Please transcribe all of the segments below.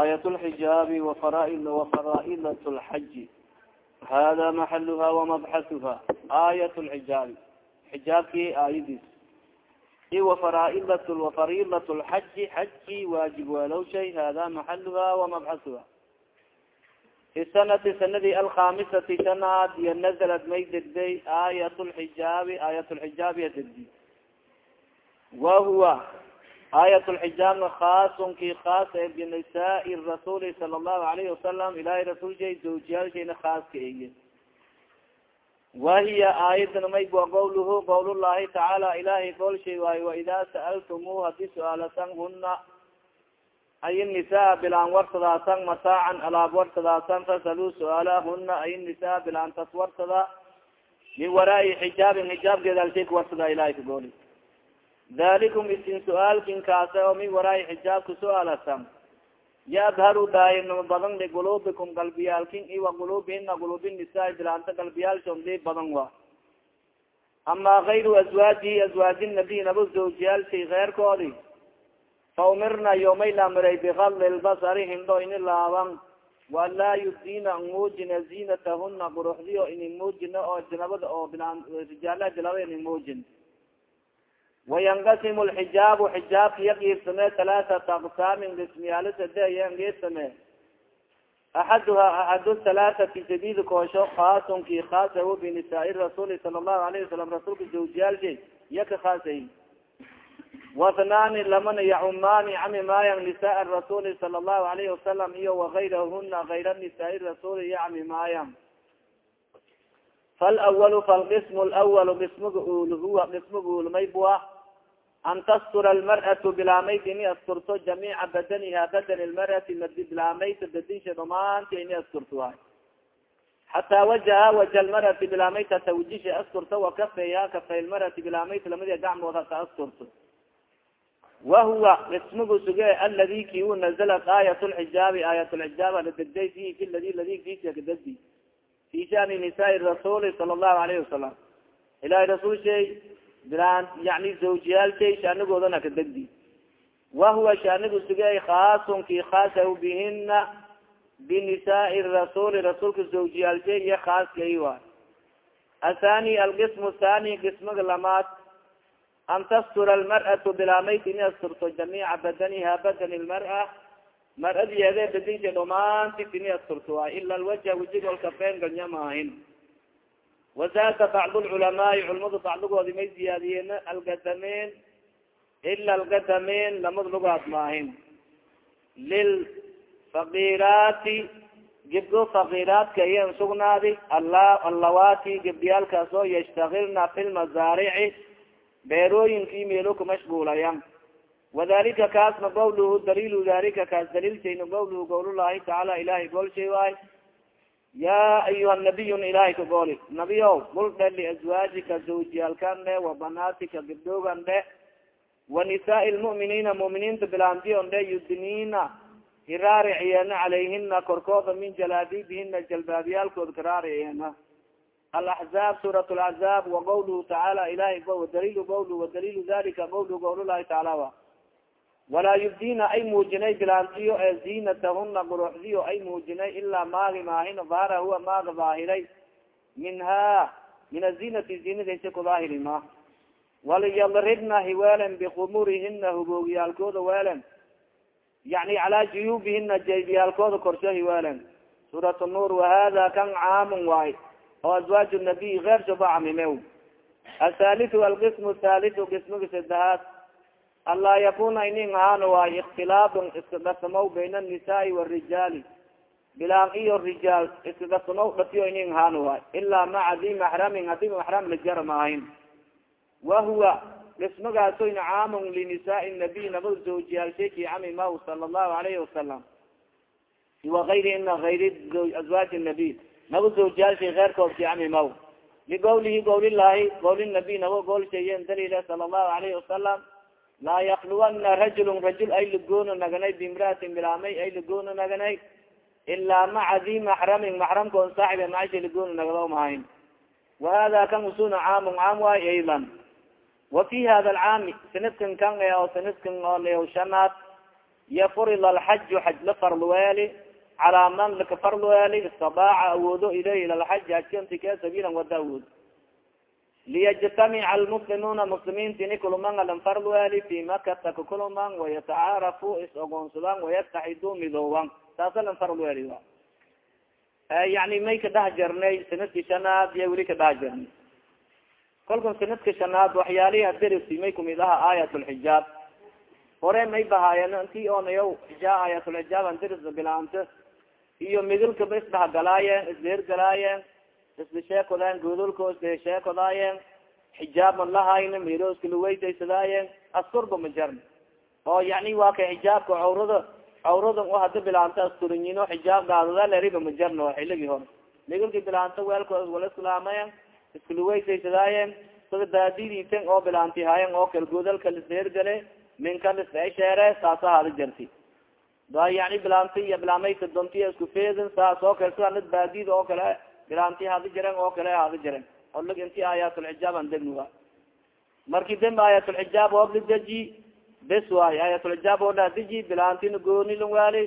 aayat lxijaabi wafaraidat lxaji hada maxaluha wamabxasuha aayat lxijaabi xijaabki aayadiis i wafaraidat wafariidat lxaji xajki waajib weelow shay hada maxaluha wamabxasuha fi sanati sanadii alkhamisati shanaad iyo nazalad may degday aayat lxijaabi aayat lxijaabiya degdi wa aayat lxijaabna khaasun ki khaas e binisaai rasuuli sala allahu alayhi wasalam ilahay rasuulshay zawjiyaalshayna khaaska eye wahiya aayadan may wa qawluhu qawl llahi tacaala ilahay goolshay waayo waidaa sa'altumu haddii su'aalasan huna ay nisaa bilaan warsadaasan mataacan alaab warsadaasan fasaluu su'aalahuna ay nisaa bilaan tas warsada min waraai xijaabin xijaabkeeda alshay kuwarsada ilahay kagooli dalikum isin su'aalkin kaase oo min waraai xijaabka su'aalasan yadharu daahirnimo badan ligulubikum galbiyaalkin iwa gulubihina gulubi nisaa bilaanta galbiyaalshon li badan wa ama gayru azwaajihi azwaaji nabiy naba zawjiyaalshay keyrkoodi faumirna yomay lamiray bikadli lbasari hindho ini laaban walaa yubdina muujina ziinatahuna quruxdiyo ini muujina oo janabada oo rijaalaha jalaba ini muujin wayanqasimu lxijaabu xijaabka yaqiibsame halaaata aqsaamin qismiyaalo sadeyan qiibsame axaduha axadu halaaati sadid koosho khaasunki khaasahu binisaai rasuuli sala allahu alayhi wasalam rasuulka zawjiyaalshay iya ka khaasay wasnaani lamana yacumaani camimayan nisaa rasuuli sala allahu alayhi wasalam iyo wagayrahuna gayra nisaai rasuuli yacmimayan falwalu falqism lwalu qismiga uul huwa qismiga uul may bua an tastura almar'atu bilaamayta ini asturto jamiica badaniha badan lmar'ati bilaamayta badinsha dhamaanta ini asturto waay xataa wajaha waja lmar'ati bilaamayta tawjisha asturto wakafeya kafay lmar'ati bilaamayta lamadi gacmood hata asturto wahuwa qismigu suge aladi ki u nazalat aayat lxijaabi aayat lxijaab ala degday fihi fi ladi ladi fisa kadegdi fi shani nisaai rasuuli sala allahu alayhi wasalam ilahay rasuul shay bilaan yani zawjiyaal shay shaanigoodana kadegdi wahuwa shaanigu suge khaasun ki khaasahu bihina binisaai rasuuli rasuulka zawjiyaal shay iyo khaaskay waay. Athani alqismu thani qismiga lamaad. An tastura almar'atu bilaamayt ini asturto jamiica badaniha badani lmar'a. Mar'adiyeede badinsha dhamaantit ini asturto waay ila alwajha wejiga olkafeen maahin wazaada bacd lculamaai culamadu bacdigoodi may ziyaadiyeen algadameen ila algadameen lamad lugaad maahin lilfaqiraati gibdo fakiraadka iyan sugnaadi allawaati gibdiyaalkaas yashtakilna fi lmazaarici beerooyinkii meelo ku mashguulayan wadalika kaasna gawluhu daliilu dalika kaas daliilshayna gawluhu gawlullahi tacaala ilahay goolshay waay ya ayuha nabiyun ilahay ka gooli nabiyow gul dhe liazwaajika zawjiyaalkan dhe wa banaatika gibdoogan dhe wa nisaai lmu'miniina mu'miniinta bilaandiyon dhe yudniina hiraariciyena calayhina korkooda min jalaabibihina jalbaabiyaalkood karaariciyena alaxzaab suurat laxzaab waqawluhu tacaala ilahay daliil qawlu wadaliilu dalika qawlu qawlulahi tacaala wa walaa yubdina ay muujinay bilaantiyo ee ziinatahuna quruxdiyo ay muujinay ilaa maagi maahin dahara huwa maaga daahiray minha min aziinati ziinadaysa kudaahiri ma waliyadribna hiweelen bikumurihina huboogyaalkooda weelen yani calaa juyubihina jaybiyaalkooda korsho hiweelen suurat nuur wahada kan caamun waay oo azwaaj nabiy keer soba camime athaliu alqism thaliu qismiga sadahaad anlaa yakuna inin ahaano waay ikhtilaafun iska dhasamaw bayna anisaai warijaali bilaan iyo rijaal iska dhasamaw dhatiyo inin ahaano waay ilaa maca di maxramin haddii maxram lajara maahin wahuwa qismigaasoyna caamun linisaai nabiy nabad zawjiyaalshaki camimaw sala allahu alayhi wasalam waayriina ayri azwaaji nabiy naba zawjiyaalshay keyrkoodki camimaw ligawlihi gawlilahi gawli nabiy naba goolshayen dalile sala allahu alayhi wasalam laa yakluwana rajulun rajul ay lagoona naganay bimraatin bilaamay ay lagoona naganay ilaa maca di maxramin maxramkoon saaxibe maasha lagoona nagado mahayn. Wahada kan usuna caamun caam waay aydan. Wa fi hada alcaami sanadkan kan oo sanadkan oo shanaad iyo furida alxaju xaj la farlweeli calaa man laka farlweeli istadaaca awoodo ilayh ila lxaji hajkanti kee sabiilan wada awood liyajtamica almuslimuuna muslimiinta ini kuluman alan farlweeli fi makata kakuluman wayatacaarafu is ogoonsadaan wayastaxiduu midooban taasa lan farlweeli yani may ka dhaha jarnay sanadki shanaad iyo weli ka dhaha jarnay kolkan sanadka shanaad waxyaalihi adersi may kumid aha aayat lxijaab hore may bahaayeen inti onayo ija aayatulxijaab anderis bilaanta iyo midilkaba isdhahgalaayeen isdeergalaayeen isdasheekodaayen godolko isdasheekodaayeen xijaab man lahayna milo iskalaweydaysadaayen asturba ma jarn oo yani waa kay xijaabka cawrada cawrada o hada bilaanta asturanyino xijaab gaadada leriba ma jarno xiligi hore. Midilki bilaanta weelkood wala islaamayen iskalaweydaysadaayen sida baadiditen oo bilaanti haayen oo kal godalka lisdeergale minka lisesheere saasa hada jarti. Da yani bilaanti iyo bilaameyta dontiya isku feedin saas oo kale sida baadid oo kale bilaanti hada jaren oo kale hada jaren olig inti aayatulxijaab an degnuwa marki dembe aayatulxijaab ooblideji bes waay aayatulxijaab oo dhaadiji bilaantina goonilin waali.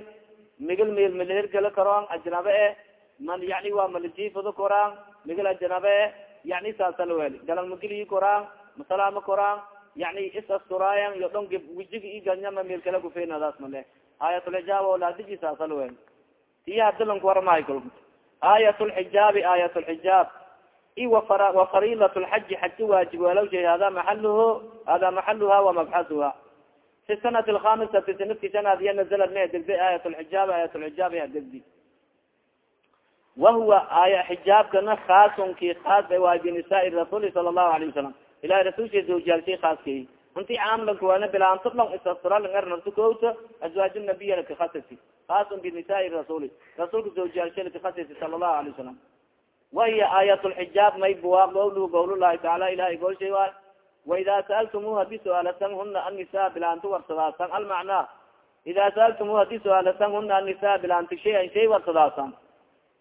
Migil mil milhirgala karoan ajnabe e man yani waa malajifado koraan migil ajnabe e yani saasala weli galan koraan masalaama koraan. Yani is asturaayan iyo dhon wijig i ganyama meel kala kufeenadaas male aayatulxijaab oo dhaadiji saasala weli tiya hadilanku waramahay kolka aayat lxijaabi aayat lxijaab i wa fariilat lxaji xaji waajib walawshay hada maxaluhu hada maxaluha wamabxasuha fi sanati alkhamisati sanadki shanaad iya nazalad ma degday aayat lxijaab aayat lxijaab ya degdi wahuwa aaya xijaabkana khaasunki khaas waay binisaai rasuuli sala allahu alayh wasalam ilahi rasulsha zawjaalshay khaaskay inti caamlanka waana bilaanto long isasturalngarnarto koota azwaaj nabiy lakakasasi khaasun binisaai rasuli rasuulka zawjaalshay lakakasasi sala allahu alayh wasalam wahiya aayat lxijaab may buwa gowluhu gowlullahi taala ilahay golshay waay waida saaltumu haddii su'aalatan huna annisa bilaanto warsadaasan almacnaa ida saaltumu haddii su'aalatan huna annisa bilaanto shayan shay warsadaasan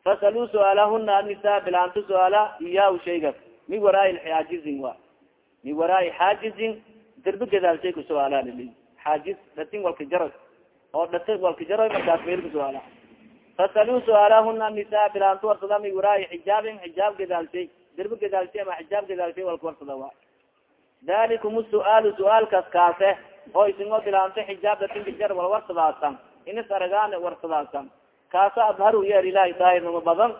fasaluu su'aalahuna annisa bilaanto su'aala iyahu shaygas mi waraai xaajizin wa. Mi waraai xaajizin derbi gadaalshay kusu-aala lili xaajiz dhatin walka jaro oo dhata walka jaro markaas meel kusu-aala fasaluu su'aalahuna annisa bilaanto warsada mi waraai xijaabin xijaab gadaalshay derbi gadaalshay ama xijaab gadaalshay walka warsada wa dalikum su'aalu su'aalkaas kaase oo isingo bilaanto xijaab dhatinka jar wal warsadaasan inis aragaan warsadaasan kaasa adharu yeer ilahay daahirnimo badan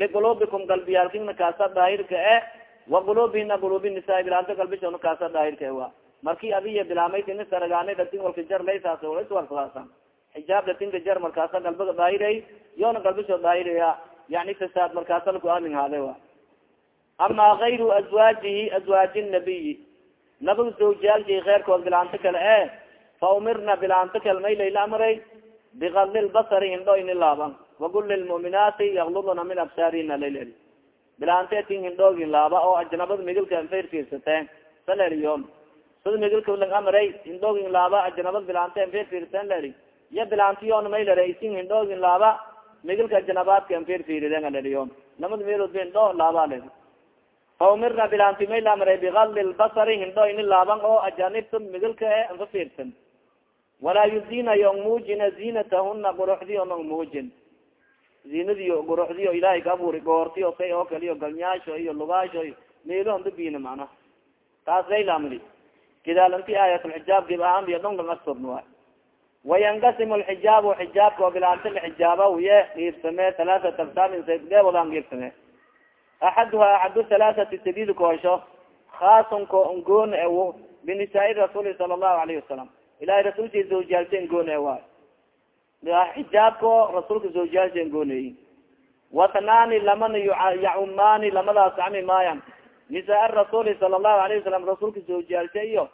ligulubikum galbiyaalkina kaasa daahirka e wa gulubihina gulubi nisaa bilaanto galbishona kaasa daahirka e wa marki adiya bilaamayt inis aragaana dhatin walka jar laysaas wala iswarsadaasan xijaab dhatinka jar markaasa galbaga daahiray yoona galbisho daahiraya yani fasaad markaasa laku amin haade wa ama gayru azwaajihi azwaaji nabiyi nabiga zawjiyaalki keyrkood bilaanto kale e fa umirna bilaanto kale may layla amray bikadli lbasari hindho ini laaban. Wagul lilmuminaati yakluduna min absaarina laylel bilaante tin hindhoogin laaba oo ajnabada migilka anfayr fiirsateen saleriyon sida migilka lang amray hindhoogin laaba ajnabad bilaante anfayr fiirsateen leri iya bilaantiyon may lere isin hindhoogin laaba migilka ajnabaadka anfayr fiiriden aleriyon lamada meelood ba hindho laaba leri fa umirna bilaanti may la amray bikadli lbasari hindho ini laaban oo ajanibta migilka e anfa fiirsan. Walaa yuzina yong muujina zinatahuna guruxdiyo nong muujin zinadiyo guruxdiyo ilahay ka aburi goortiyo say oo kale iyo galnyaasho iyo lugaasho iyo meelahon dabina macnaha taas laylamli kidaalanti aayatulxijaab gib ahaan iyo dhong lang asturn waay wayanqasimu lxijaabu xijaabka oo bilaanta laxijaaba ye giibsame halaatat agsaamin sadeewadaan giibsame axaduha axadu halaathati sadid koosho khaasun ko ngoon ew binisaai rasuuli sala allahu alayhi wasalam ilahay rasulka zawjiyaalseen goone waay xijaabko rasuulka zawjiyaalseen gooneyi watnaani lamana yacumaani lamadaas cami maayan nisaa rasuuli sala allahu alayhi wasalam rasuulka zawjiyaalshe iyo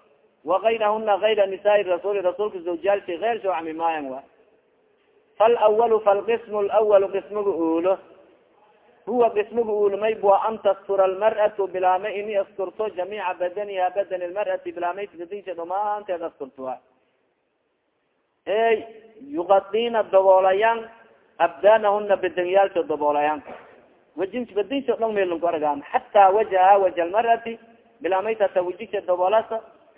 wagayrahuna gayra nisaai rasuuli rasuulka zawjiyaalshe eyr soo cami maayan waay falwalu falqismu lwalu qismiga uulo huwa qismiga uulmay bua an tastura almar'atu bilaama ini asturto jamiica badaniha badani lmar'ati bilaamay gadisha dhamaanteed asturto waay ey yugadina daboolayan abdanahuna bedanyaalsho daboolayan wajin badinsho dhong meelnku argaan xataa wajaha waja lmar'ati bilamaytata wajisha daboolas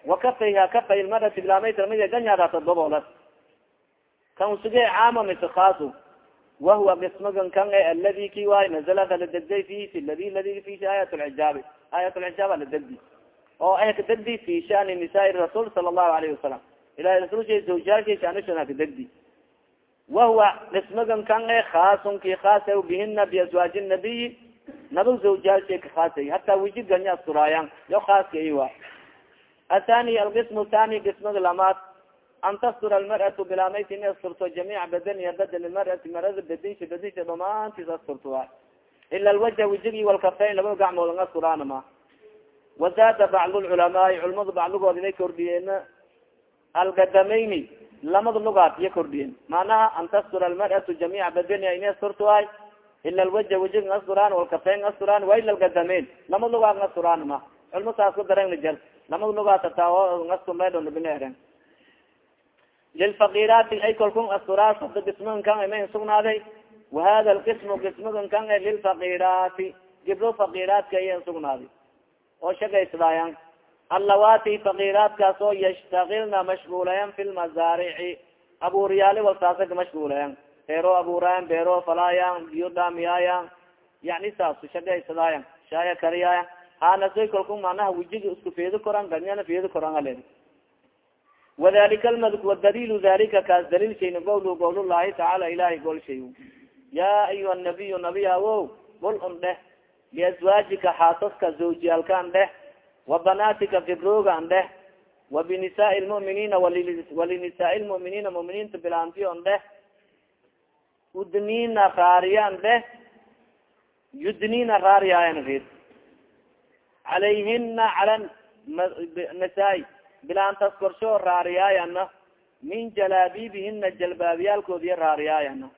wa kafayha kafay lmar'ati bilamayta mid ganyaadata daboolas kan usuge caama mise khaasu wahuwa qismagan kan e aladi ki waay nazalada la degday fi ladi ladi fi aayat lxijaabi aayat lxijaab ala degdi oo ay ka degdi fi shani nisaai rasuul sala allahu alayhi wasalam ilahi rasulsha zawjaalki shanishan ka degdi wahuwa qismagan kan e khaasun ki khaasa bihina biazwaaji nabiyi nabag zawjaalsha ka khaasay hataa wiji ganya asturaayan yo khaaska i wa athani alqism thani qismaga lamaad an tastura almar'atu bilamayt in asturto jamiica badaniha badani mar'ati marada bedisha bedisha dhamaantiis asturto a ila alwajha wijigi walkafayn laba gacmood ang asturaanama wazaada bacd lculamaai culamadu bacdigood inay kordhiyeen algadamayni lamada lugaad iya kordhiyeen macnaha an tastura almar'atu jamiica badaniha in asturto ay ila alwajha wijig ng asturaan walkafayn asturaan wa ila algadamayn lamada lugaad ng asturaanama culmo saas ku darengna jar lamada lugaad tataa ngastumeedonabineren lilfakiraati ay kalkun asturaas hada qismagan kan ma sugnaaday wahada lqismu qismagan kan lilfakiraati gibro fakiraadka iya oo shagaysdaayan allawaati fakiraadkaas oo yashtakilna mashgulayan fi lmazaarici abuuriyaali walsaasaka mashgulayan beero abuurayan beero falaayan biyo dhaamiyaayan yani saas shagaysdaayan shaaya kariyaayan hanasoy kalkun manaha isku feedi koran ganyana feedi koran ale wadalika dalilu dalika kaas daliil shayna gowlu gowlullahi tacaala ilahay gol shay ya ayuha nabiyu nabiya wo gol un dheh biazwaajika xaasaska zawjiyaalkaan dheh wa banaatika fibroogan dheh wa binisaai lmu'miniina walinisaai lmu'miniina mu'miniinta bilaantiyon dheh udniina raariyan dheh yudniina raariyaayan rid calayhina cala nisaai bilaantas korsho raariyaayana min jalaabiibihina jalbaabiyaalkoodiya raariyaayana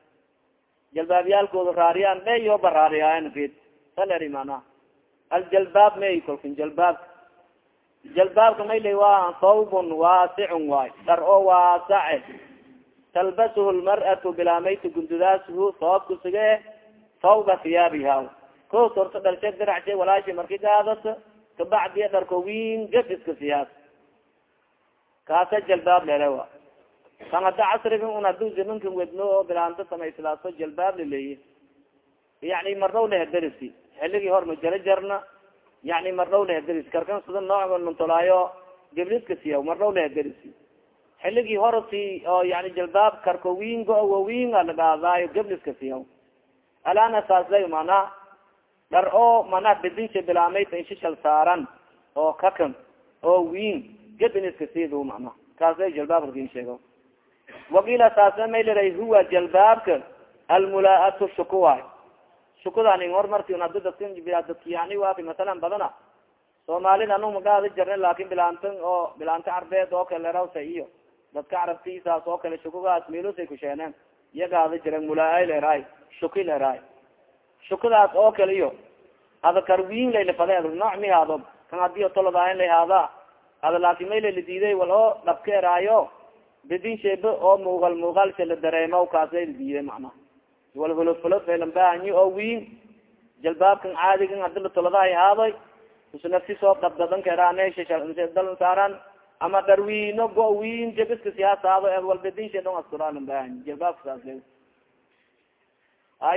jalbaabiyaalkooda raariyaan dhe yoba raariyaayan rid saleri mana. Aljalbaab may kolkin jalbaab jalbaabka mayle waa thawbun waasicun waay dhar oo waasace talbasuhu lmar'atu bilaamayta gundudaasuhu thoobka sige thawba thiyaabiha. Ko torto dharshe diracshe walaashi marki gaadas kabacdiya dharko wiin gef iska siyaas kaasa jalbaab lele wa kan hadda casriga un hadu zamanka wedno oo bilaanto samayslaaso jalbaab laleeyi yani marnaw leherderisi xiligii hor ma jara jarna yani marnaw leherderisi karkan sida nooc nuntolaayo gabliska siya marnaw leherderisi xiligii horti oo yani jalbaab karko wingo wawinga lagaadaayo gabliska siya alana saasla mana dhar oo mana bedinsa bilaamayta inshishal saaran oo kakan oo win gadiniska sid mana kaasa jalbaab laakiin sheego wakiila saasa maylra huwa jalbaabka almulaatu shukuwa shukudan hor marti hada dadka dadka yani waaki masalan badana. Soomaalida anu magaada jarna laakin bilaantan oo bilaanta carbeed oo kale rawsa iyo. Dadka carabtisaas oo kale shukugaas meelosay kusheeneen iyagaada jiran mulaa leraay shuki leraay shukadaas oo kale iyo. Ada karwiin laylafade nooc mi haado. Kan haddii tolodaayan lahaada ada laakin may layla diiday wal oo dhabka eraayo bedin sheebe oo muugal muugalsha la dareemo kaasay la diiday macnaha wal hulofulod falanbahanyi oo wiin jalbaabkan caadigan hadi la toladahay haadoy usnafsi soo dabdadan keraandalan saaran ama darwiino go wiin jabiska siyaasado wal bedin shee dong askuraalan bahanyi jalbaabka saas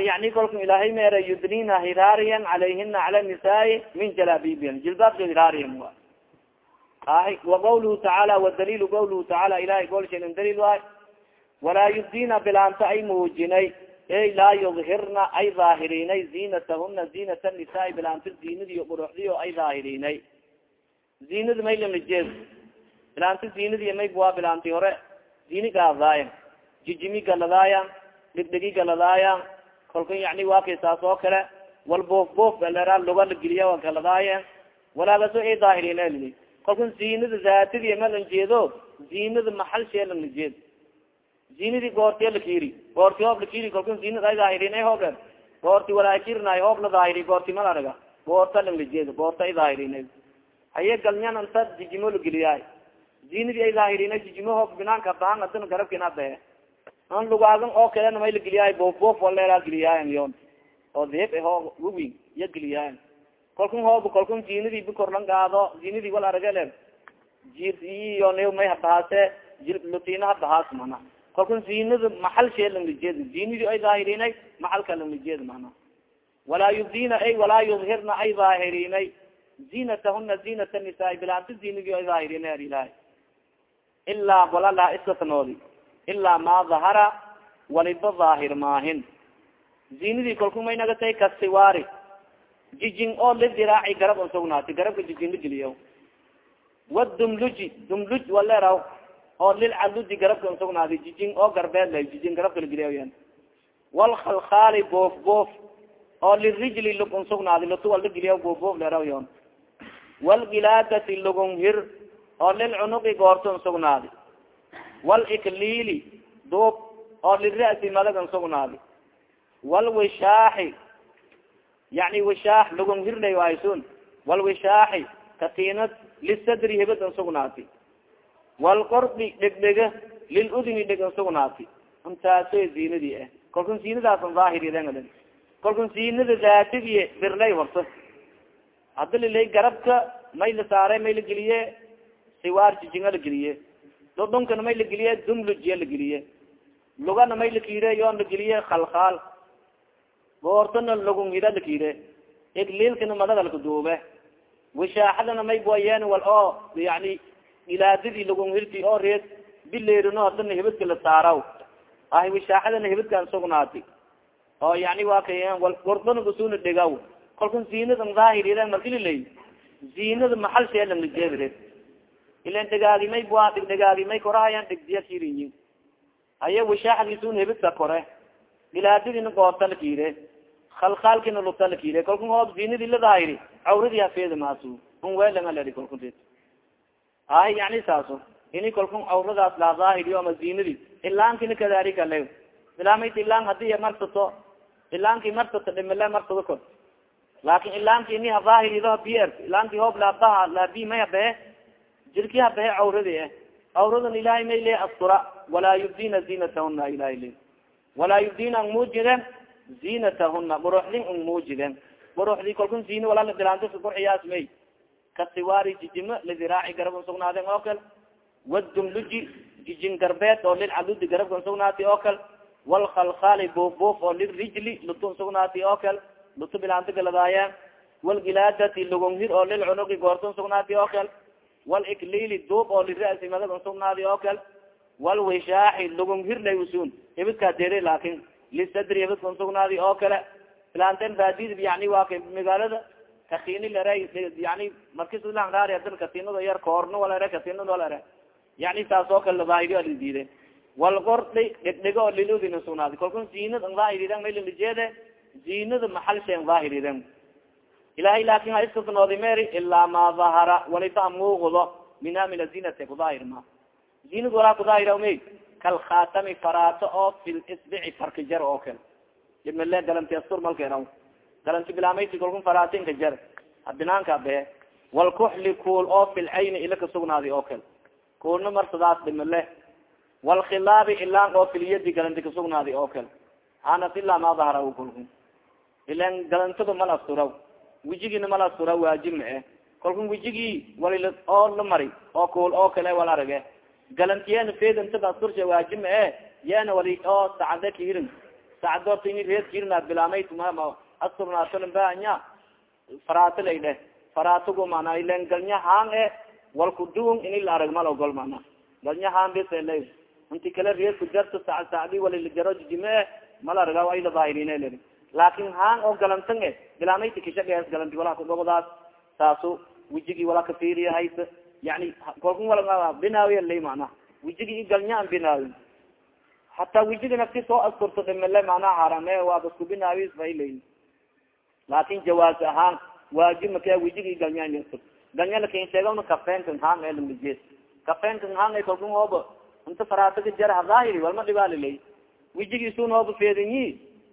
yani kolka ilaahay meera yudnina hiraariyan calayhina cala nisaai min jalaabibian jilbaabka hiraariyan a waqawluhu tacaala wadaliilu qawluhu tacaala ilahay golsheegan daliil waay. Walaa yubdina bilaanta ay muujinay ey laa yudhirna ay dhaahirinay ziinatahuna ziinata nisaai bilaanta ziinadiyo quruxdiyo ay dhaahirinay ziinada maylanlajeed bilaanta ziinadiy may waa bilaanti hore. Ziini gaadaayan jijimi galadaayan dhigdhigi galadaayan. Kolka yani waa saas oo kale wal boof boof lera luga la geliya waa galadaayan. Walaagaso ay dhaahirinay lili kolka ziinada zaatidi malan jeedo ziinada maxal sheelan la jeed zinadii goortiya lakiri goorti hoob lakiri kalku zinad ay daahirin hoobe goorti walaakirnay hoob la daahiri goorti malaraga goorta lang lajeed goorta ay daahirin haye galnyan anta jijimo lageliyaay zinadii ay daahirin jijimo hoob binaanka baahan adana garabkina behe an lugaagan oo kalena may lageliyaay boof boof waleeraa geliyaayan yon. Oo deeb hoo wawin iya geliyaayan kalkun hoob kalkun zinadii bikorlan gaado zinadii wal aragele jir iyo n may habahaase lutina habahaas mana kalkun zinada maxal shee langlijeed zinadii ay daahirinay maxalka langlijeed mana walaa yubdina ay walaa yudhirna ay daahirinay zinatahuna zinata nisaa bilaanta zinadii ay daahirinay ar ilahay ilaa wala laa ilaa maa dahara waliba daahir maahin. Zinadii kalku may nagatay kasiwaari jijin oo lidiraaci garab on sugnaati garabka jijin la geliya wadumluji dumluj waleraw oo lilcaluji garabka on sugnaadi jijin oo garbeed la jijin garabka lageliya walkhalkhaali boof boof oo lirijli lug on sugnaadi lutu wal lageliya boof boof leraw yon walgilaadati lugun hir oo lilcunuqi goorta on sugnaadi walikliili duub oo lira'si madag on sugnaadi walwishaaxi yani wishaax lugun hirlay aysun walwishaaxi katiinad lisadri hibad an sugnaati walqordi dhegdhega liludni dheg sugnaati intaaso zinadii ah kalkun zinadaasan daahiriden kalkun zinada daatigiy birlay horta hada lilay garabka may la saare may la geliye siwaar jijinga la geliye dodhunkana may la geliye dumlujiya la geliye lugana may la kiire yoon la geliye khalkhaal. Goortana lagunhida la kiire igliilkana madagalka duube wishaaxadana may boyeen wal oo yani ilaadadii lagunhirti oo reed bileerino hadana hibadka la saaraw. Ahi wishaaxadana hibadkaan sugnaati oo yani waa kay gordana usuna dhegaw. Kalkun zinada daahirida markililay zinada maxal sheelanlajeedre ilan dhegaagimay bua dhegdhegaagimay korahayan dhegdiya kiriyin aya wishaaxadiisuna hibadka kore. Ilaadadina goorta la kiire. Khalkhaalkina luta la kiire. Kalkun hoob zinadii la daahiri cawradii hafeeda maasu. Un weelanga ledi kalkun red ay yani saaso ini kalkun cawradaas laa daahiriyo ama zinadii ilaankina kadalika le ilaamayt ilaan haddii marsato ilaanki marsato dhimile marsado kor laakin ilaanki ini hadaahirido habier ilaanki hoob laabaha laabi may habehe jirki habehe cawradi eh. Cawradan ilahay may le astura. Walaa yubdina zinatahuna ilahay le walaa yubdina ang muujiden zinatahuna quruxdin ang muujiden quruxdi kalkun zina walaa bilaanta qurxiyaas may kasiwaari jijimo lidiraaci garab an sugnaaden oo kal wadumluji jijin garbeed oo lilcaludi garabka an sugnaati oo kal walkhalkhaali buufbuuf oo lirijli lutu an sugnaati oo kal lutu bilaanta galadaaya walgilaadati lugunhir oo lilcunugi goorta an sugnaati oo kal walikliili duub oo lira'si madag an sugnaadi oo kal walwishaaxi lugunhir lay ibidkaa dere laakin lisadri ibidka an sugnaadi oo kale bilaanten baadid yani waa magaalada kaini yani markislanraari adan katinado yar koorno walere katinado walere yani saas oo kale daahiriyo alidiide walgordi dhegdhego oo liludin sugnaadi kalkun zinad an daahiridan maylalijeede zinada maxal sheen daahiridan ilahay laakin ha istisnoodi meri ilaa ma dahara waliba muuqdo minha min azinati kudaahir ma zinad walaa kudaahira may kalkhatami faraato oo fil isbici farka jar oo kale imale galanti astur malkeena galanti bilaamayti kalkun faraatinka jar. Binaanka be walkuxli kuul oo fil cayni ila kasugnaadi oo kale. Kuulna marsadaas dhimale walkhilaabi ilaan oo filyadi galanti kasugnaadi oo kale. Anas ilaa ma dahara kalkun ilan galantada mal asturaw wijigina mal astura waajib ma eh kalkun wijigii wali oo la mari oo kuul oo kale wal arage. Galantiyena fedintada astursha waajib ma eh yana wali oo sacade kiirin. Sacadorta ini reed kiirna bilaamay ma asturnaatolan baanya faraato lay dheh faraatogo mana ilan galnya haan e walkuduun ini la arag mal ogol mana galnya haan besla inti kale reed ku jarto sac sacdi wali jaro jijime eh mal arga ay la daahirine lei laakin haan oo galantan e bilaamayti kishagees galanti walaa kudogdaas saasu wijigi walaa kafiriya haysa. Yani kolkun wala binaawiya lay mana wijigi galnya an binaawi. Hataa wijigi nafti soo asturto dhimile manaa harame waaba isku binaawis bay layin laakin jawaaz ahaan waajib maka wijigi galnya galnya laakiin sheegana kafeenkan haan e lamajeed kafeenkan haan e kolkun hooba inta faraataga jar hadaahiri walma dhibaalilay wijigiisun hooba feedinyi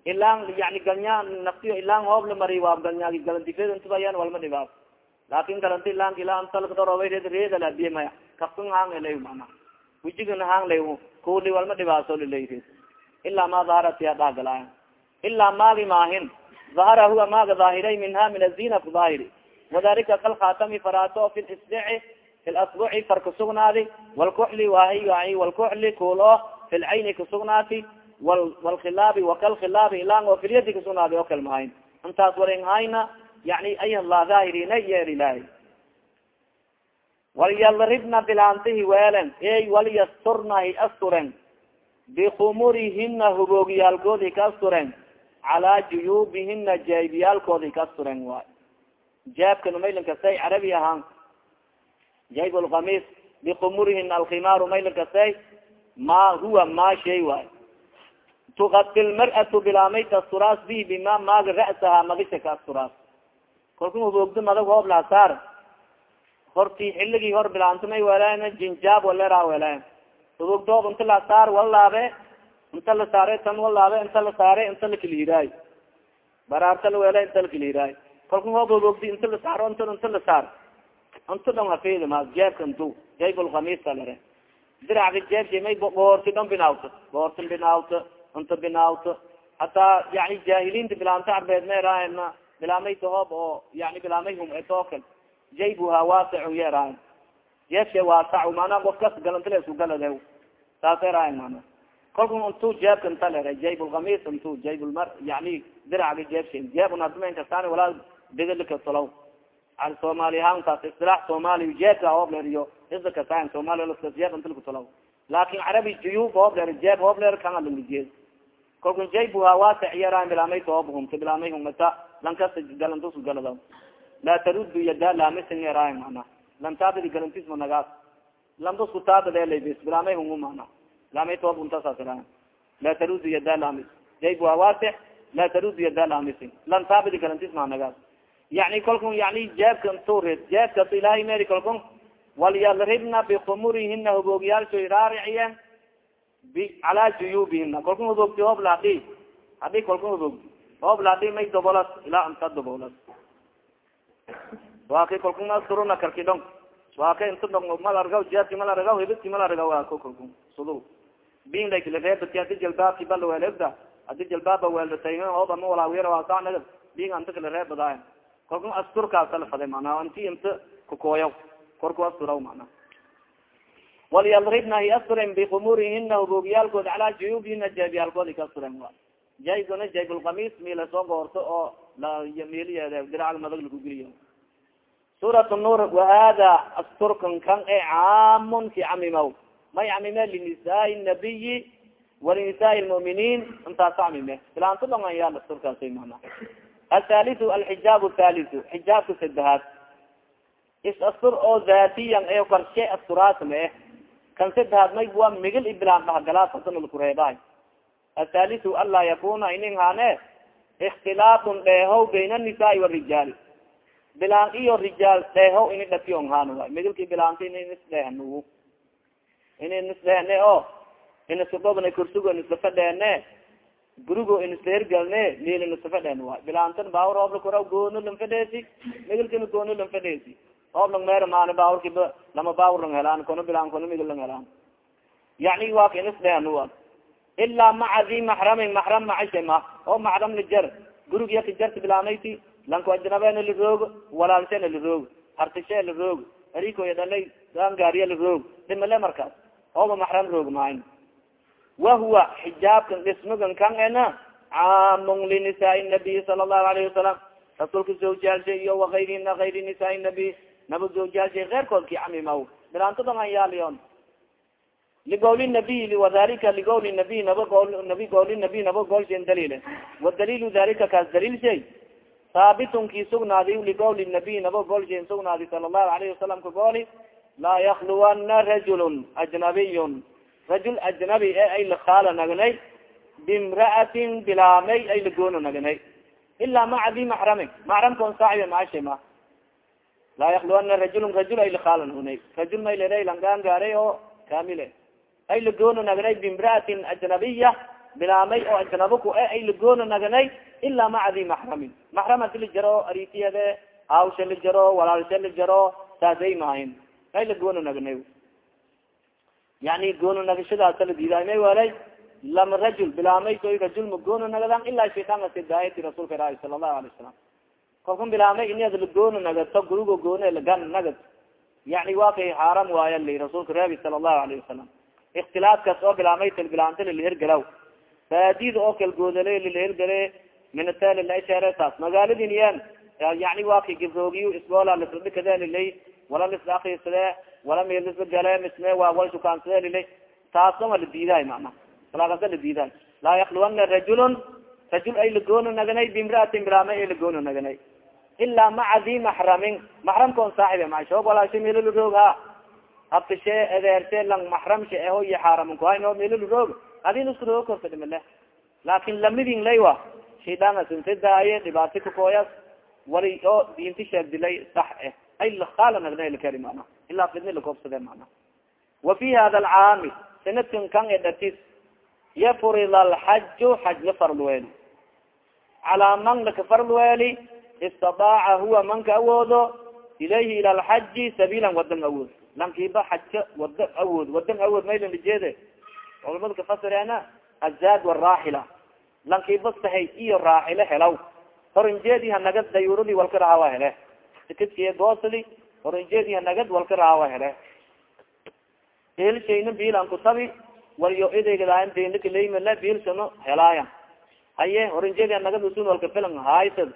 ilaan yani galnya naftiyo ilaan hoob la mari waa galnyaagi galantifeed intabayan walma dhibaal. Laakin galanti ilaan ilaan talkadorobay reed reeda labiye maya. Kafkan haan elay mana wijigana haan lay kuli walma dhibaaso lilay ilaa ma daharatiya dhaagalaaya ilaa maagi maahin dahara huwa maaga daahiray minha min azina ku daahiri wadalika kalkhatami faraato fi lisbici fi lasbuci farka sugnaadi walkuxli wahy walkuxli kuulo fi lcayni kasugnaati walkhilaabi wakalkhilaabi ilaan oo filyadi kasugnaadi oo kale mahayn intaas warin hayna yani ayan la daahirina ilahay walyadribna bilaantihi weelen ey walyasturna asturen bikumurihina huboogyaalkoodi ka asturen calaa juyuubihina jaybyaalkoodi ka asturen waay jaabka maylin kastay carabi ahaan jayb lkamis bikumurihina alkhimaaru maylin kastay ma huwa ma shay waay tukati lmar'atu bilaamay asturaas bi bima maaga ra'saha magisha ka asturaas kalku huboogdo madag hoob lasaar horti xiligii hor bilaantamay welan jinjaab walera welan huboogdoob inta lasaar walaabe inta la saare tan walaabe inta la saare inta lakilihiraay baraarta la wela inta lakilihiraay kalku hoob huboogdi inta la saaro int inta la saar inta dhon hafid ma jeebka intu jayb lkamisa lare diracka jeebka may boorti dhon binaawta boortin binaawta inta binaawta hataa yani jahiliinta bilaanta arbeed maerahana bilaamay tahoob oo yani bilaamay hum etokal jaybuha waasicu yeerahan jeebshe waasac maanaa of kas galantale isku galade saas erahan mana kalku intu jeebka inta lere jayb lkamis intu jayb lmar yani diracga jeebshe jeeb unadmen kastaan walaa bedalika tolow. Al soomaali ahaan taas istilaax soomaali jeebka hoob ler iyo isa kasaan soomaaliya laskas jeeb tolow. Laakin carabi juyub hoob ler jeeb hoob ler kan alangajeed kalku jaybuha waasic yeerahan bilaamay tahoob humta bilaamay humata lankasa galantus galada laa tarudu yada laamisin eraay mana lantaabadi galantis managaas lamdusku taabadeleybis bilaamay hungu mana laamay toob untasaas era laa tarudu yada laamis jaybuha waasix laa tarudu yada laamisin lantaabadi galantis managaas yani kalkun yani jeebka nturid jeebkas ilahay meri kalkun walyadribna bikumurihina huboogyaalsho raariciyen bi calaa juyubihina kalkun huboogti hoob laadhi hadhi kalkun huboogti hoob laadhi may dobolas ilaa inta dobolas waa kay kalku asturuna karkidhon waa kay inta dhon malargaw jeebki malargaw hibidki malargaw waa ko kalku sudu bin laiklareebati hadi jalbaabki bala weelebda hadi jalbaaba weeldatay hooba ma walaawira waasanag bin anta kala reebadaay kalku asturkaasa la faday mana. Inti inta kukooyaw korku asturaw mana. Walyadribna hi asturen bikumurihina huboogyaalkood calaa juyubihina jeebyaalkoodi ka asturen wa. Jayguna jaybulkamis mila soo goorto oo meliyeed diracal madag lagu geliyo suurat nur wahada asturkan kan e caamun ki camimaw may camime linisaai nabiyi walinisaai lmuminiin intaas camime bilaanto dhongan yaal asturkaasa mana athaliu alxijaab thaliu xijaabka sadehaad is astur oo dhatiyan e karshe asturaasma eh kan sadehaad may wa migil i bilaan dhahgalaas hasanalkureebahay athaliu anlaa yakuna inin hane ikhtilaafun dheehow bayna anisaai warijaali bilaan iyo rijaal dheehow ini dhatiyon haan way midilki bilaanta in isdheehnu in isdheehne o inisudhobne kursugo inislafadheene gurigo inislehergalne mil inislafadheen way bilaantan baawur hoob lakura goono lanfadheesi midilkina goono lanfadheesi hoob lang meer maani baawurkiba lama baawur lang helaan kono bilaan kono midil lang helaan yani waa ka inisdheehnu wa ilaa maca di maxramin maxram macashema oo maxram lijar gurig yaka jarta bilaanayti lanko ajnabena liroog walaalshena liroog hartishe liroog arikoya dhalay gaariya liroog dhimale markaas ooba maxram roog maayn wahuwa xijaabkan dhismagan kan ena caamun linisaai nabiy sala allahu alayhi wasalam rasuulka zawjaalsha iyo wagayrina gayri nisaai nabiy naba zawjaalsha keyrkoodki camimaw bilaantadan an yaaliyon ligowli nabiy wadalika ligowli nabiy naba nabi gowli nabiy naba goolshen daliile. Wadaliilu dalika kaas daliil shay? Haabitun ki sugnaadi ligowli nabiy naba goolshen sugnaadi sala allahu alayhi wasalam ka gooli laa yakluwana rajulun ajnabiyun rajul ajnabi e ay lakaala nagnay bimra'atin bilaamay ay lagoona nagnay ilaa maca di maxramin maxramkon saaxiba maashema laa yakluwana rajulun rajul ay lakaala nagnay rajul may leray langaan gaaray oo kamile ay lagoona nagnay bimra'atin ajnabiya bilaamay oo ajnabaku e ay lagoona nagnay ilaa maca di maxramin maxram hadi la jaro aritiyade awsha la jaro walaalsha la jaro saasay mahayn ay lagoona nagnay yani goona nagashadaasa la diidaay may walay lama rajul bilaamay koy rajul ma goona nagadan ilaa shaytaan asidaayati rasuulka ilaahi sala allahu alay wasalam kolkan bilaamay inad lagoona nagato gurigo goone lagan nagad. Yani waa xaaram waaya li rasuulka reebi sala allahu alayhi wasalam ikhtilaafkaas oo bilaamaytal bilaanta lilhergalaw baadida oo kalgoodale lilhergale minatelilshere taas. Magaaladin yan yani waa kay gabroogiy isboola lisladhikade lilay wala lisla akrisade wala meelisla gale misme waa wal shukaansade lilay taasoma la diidaay mana. Salaakasa la diidaay laa yakluwana rajulun rajul ay lagoona naganay bimraatin bilaama ay lagoona naganay. Ilaa maca di maxramin maxramkaon saaxibe ma shoog walaasha meelolaroog ha. Abkashe edeershe lang maxramshe eho iyo xaaramankuhayno meelolaroog adin isku roog korta dhimale laakin lamidin laywa shaydaanga sinsidaaye dhibaati kakooyas wali oo diinti sheegdilay sax eh ay lakaala nagna lakari mana ilaa fidni lakoobsade mana wa fi hada alcaami sanadkan kan e dhatis yafrid alxaju xaj la farlweeli calaa man laka farlweeli istadaaca huwa manka awoodo ilayhi ila alxaji sabiilan wadan awood lankiiba xajka wada awood wadan awood maylan lijeede culamada kafasireena azaad waraaxila lankiiba sahay iyo raaxilo helaw horinjeedi hanagad dayuradi walka rahawa hele tikidkiy goosadi horinjeedi hanagad walka rahawa hele biilshayna biilan kutabi waliyo idegadaan dendakalaymale biilshano helaayan haye horinjeedi hanagad usun walka filan haysad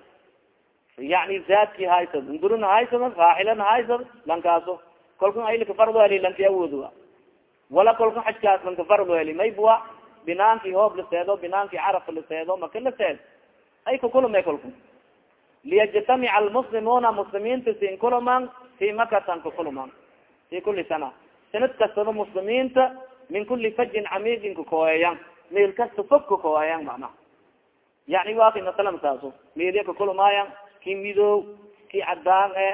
yani zaadki haysad nduruna haysad raaxilana haysad lankaaso kolkan aylaka fardoeli lanki awoodua wala kolkan xajkaas lanka fardoeli maybua binaanki hoob laseedo binaanki caraf laseedo maka laseed ay kakulumay kolku liyajtamica almuslimuna muslimiinta sin kuluman fi makatan kakuluman fi kuli sana sanad kastaba muslimiinta min kuli fajin camiigin kakooyayan meel kasta fog kakooyayan mana yani waki masalan saaso meeliya kakulumaayan ki midoow ki cadaan e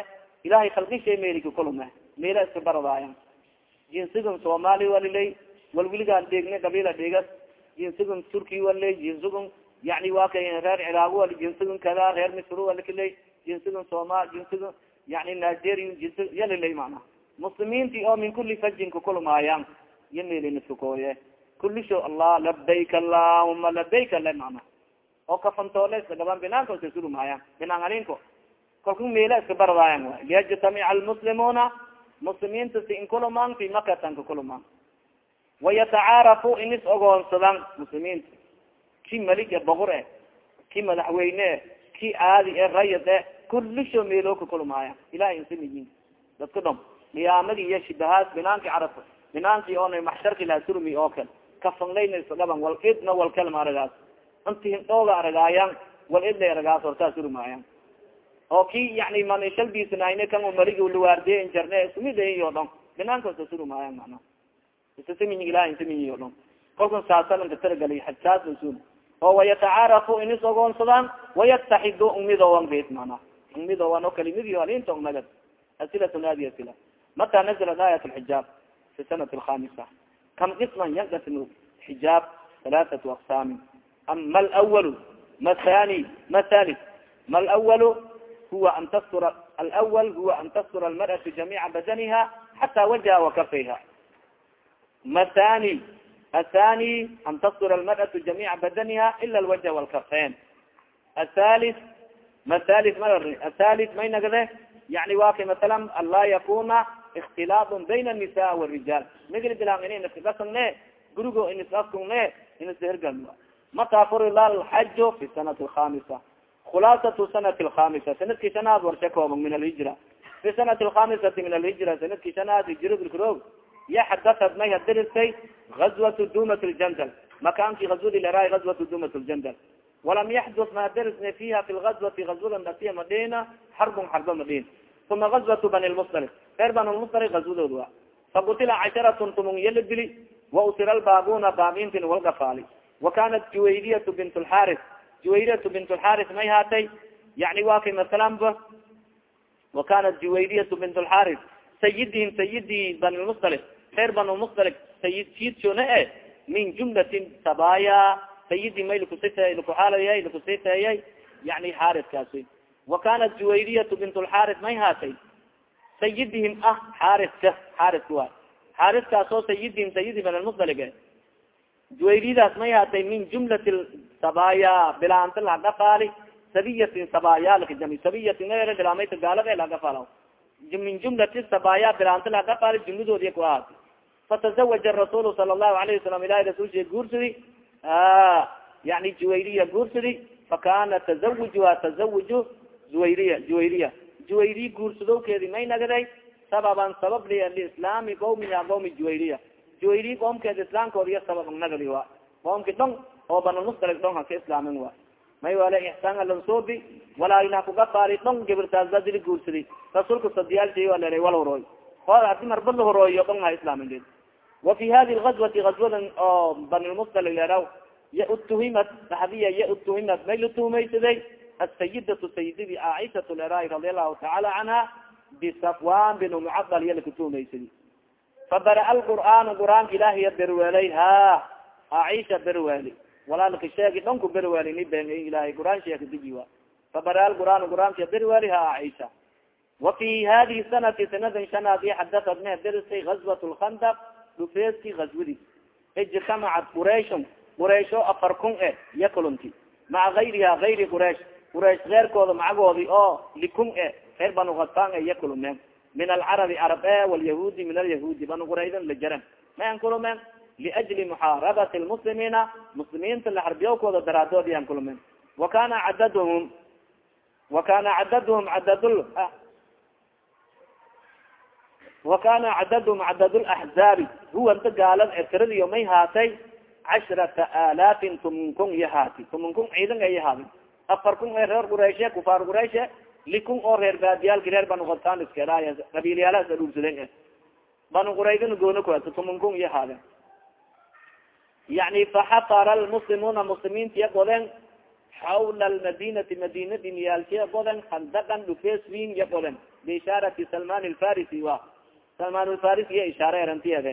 ilahay khalqishay meeli kakulume meela iska baradaayan jinsigan soomaali walilay wal wiligaan dheegne qabiila dheegas jinsigan turki walilay jinsigan yani wa kay reer ciraaq wal jinsigan kada reer misr walikilay jinsigan somal jinsigan yani nigeria jinsi yalilay mana muslimiinti oo min kuli fajin kakulumaayan iyo meeliniskakooye kulisho allah labayk allahuma labayk le mana oo kafantoole iska gaban binaanka iska surumaayan binaan alinko kalku meela iska baradaayan way liyajtamica almuslimuna muslimiinta si inkuluman fi makatan kakuluman wayatacaarafu inis ogoonsadan muslimiinta ki melig e boqor e ki madaxweyne e ki caadi e rayad e kulisho meelo kakulumaayan ilahay insamiyin dadka dhom. Qiyaamadi iyo shibahaas binaanki carab binaanki oona maxsharki laha surmi oo kale kafanlayna isgaban wal idna wal kalma aragaas. Inti hindhooga aragaayan wal aragaas hortaa surmaayan oo ki yani man shalbiisnayne kan maligi lawaardiye injarne ismidayo dhon binaankaasa surmaayan mana isasamiyi ilaha insamiyi o dhon kolkan saasalanka taragali xasaas sun oo wayatacaarafu inis ogoonsadaan wayataxidu umidowan bes mana umidowan oo kalimidi alinta nagad asilatun hadi asila. Mata nazalat aayat lxijaab fi sanat alkhamisa kam qisman yanqasimu xijaab halaaثat aqsaamin ama alawal ma thani ma thalith ma alawal huwa an tastura alawal huwa an tastura almarأatu jamiica badaniha xata wajaha wakafayha ma thani athani an tastura almar'atu jamiica badaniha ila alwajha walkafeen athalis mathali athali may nagade yani wa ka masalan anlaa yakuna ikhtilaatun bayna anisa warijaal migil bilang ini inasagasne gurigo inasaskune inasahergalma mata furila alxaju fi sanati alkhamisa khulaasatu sanati alkhamisa sanadki shanaad warsha kooban min alhijra fi sanati alkhamisati min alhijra sanadki shanaad hijradilkarog ya xadaat may hadirisay gazwatu dumat ljandal makaanki gazwadi lera gazwatu dumat ljandal walam yaxdut ma hadirisna fiha fi lgazwati gazwada nasiya madina xarbun xarba madina uma gazwatu bani lmusdali reer banulmusdali gazwadood wa fakutila casharatun tumun yala dili wausira lbaabuna baabintin walgafaali wakanat juwayriyatu bint lxaris juwayriyatu bint lxaris may haatay yani wa kay masalan ba wakanat juwayriyatu bint lxaris sayidihim sayidi banilmusdalik reer banulmusdalik sayid siidshona e min jumlatin sabaya sayidi may lakusite lakuxaalaya lakusiteeyay yani xariskaasi wakanat juwayriyatu bint lxaris may haatay sayidihim ah xariska xariska wa xariskaasoo sayidihim sayidi banilmusdalige juwayriyadaas may haatay min jumlat sabaya bilaanta lagafaali sabiyatin sabaya lakajami sabiyatin ere bilaamayta gaalada lagafaala min jumlati sabaya bilaanta lagafaali jumladoodi ku ahaatay fatazawaja rasuul sala allahu alayhi wasalam ilahi rasulsha guursadi yani juwayriya guursadi fakana tazawujuha tazawuju juwayriya juwayriya juwayriya guursadowkeedi may nagaday sababan sabab li lislaami qawmiha qawmi juwayriya juwayriya qoomkeeda islaamkooda iyo sabab nagadi wa qoomki dhong oo banalmustalg dhong haka islaamin wa may wala ixsaan alansoobi walaa inaa kugafaali dhong gibirtaas badili guursadi rasuulka sadiyaalshay waa leeray wal horooy o adi marba la horooyo dhong ha islaamin wa fi hadi lgazwati gazwadan oo banilmustalg leeraw ya utuhimat saxabiya ya utuhimat may la tuhmaysaday asayidatu sayidadii caaishatu leeraay radi allahu tacaala canha bisafwan bin mucadal iya lakatuhumaysadi fabara alqur'aan qur'aanka ilahiya berweelay ha caaisha berweeli walaalka sheegi dhonku berweeli ni ben ilahay qur'aan sheeka dijiwa fabara alqur'aan qur'aanka berweeli ha caaisha wa fi hadihi sanati sanadan shanaad i xadaat me derisay gazwat lkhandaq dhufeeski gazwadi ijtamacat qurayshon quraysho afar kun e iya kulunti maca gayriha gayri quraysh. Quraysh keyrkooda macagoodi oo likun e reer banu khadfaan e iya kulumeen min alcarabi carab walyahuudi min alyahuudi banu quraydan lajaran mayan kulumeen liajli muxaarabati lmuslimiina muslimiinta la xarbiyowkooda daraadood iyan kulumeen wa kana cadadhum wa kana cadadhum cadadl wa kana cadadhum cadad laxzaabi huwa nta gaalad tiradiyo may haatay cashrata alaafin tumun kun iyo haati tumun kun ciidan ay haadi afar kun ee reer qurayshe kufaar qurayshe likun oo reer baadiyaalki reer banu khadfaan iskelaay qabiilyaalaas adhuursaden banu quraydana goona kuhata tumun kun iyo haade yani faxafara lmuslimuuna muslimiintiya goden xawla lmadinati madinadi miyaalkiya goden handaqan dhufees win ya biishaarati salman lfarisi wa salman lfarisi iya ishaare erantiyade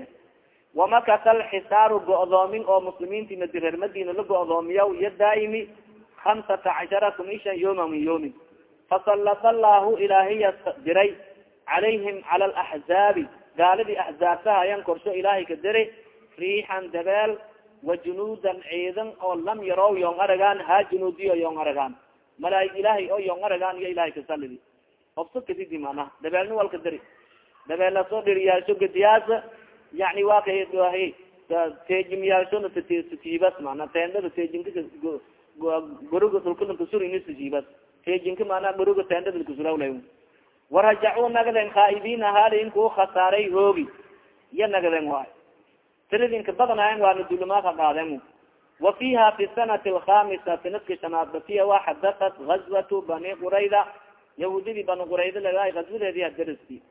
wamakata alxisaaru go'doomin oo muslimiinti madi reer madina la go'doomiya iyo daaimi hamsata cashara kun ishan yoma min yoomin. Fasalata allahu ilaahiya diray calayhim cala alaxzaabi gaaladii axzaabtaha ayan korsho ilaahay ka diray riixan dabeel wa junuudan ciidan oo lam yarow yong aragaan ha junuudiyo yong aragaan. Malaaig ilaahay oo yong aragaan iyo ilahay kasalidi obso kadidi mana dabeelna walka diri dabeelasoo dhiriyaasho gadiyaas yani wa kay tejimyaashona tijibas mana teendada tejinka goroga sulkalankasurins tijibas tejinka mana goroga teendada lkasulawlay warajacu nagden khaa'ibiina halin kuu khasaaray hoogi. Iya nagden waay tiridinka badanayan waana dulumaaka qaaden wa fiha fi sanati alkhamisa sanadka shanaad bafiya wa xadatat gazwatu bani qurayda yahuudidii bani qurayda laga gazwadeedi hadaristi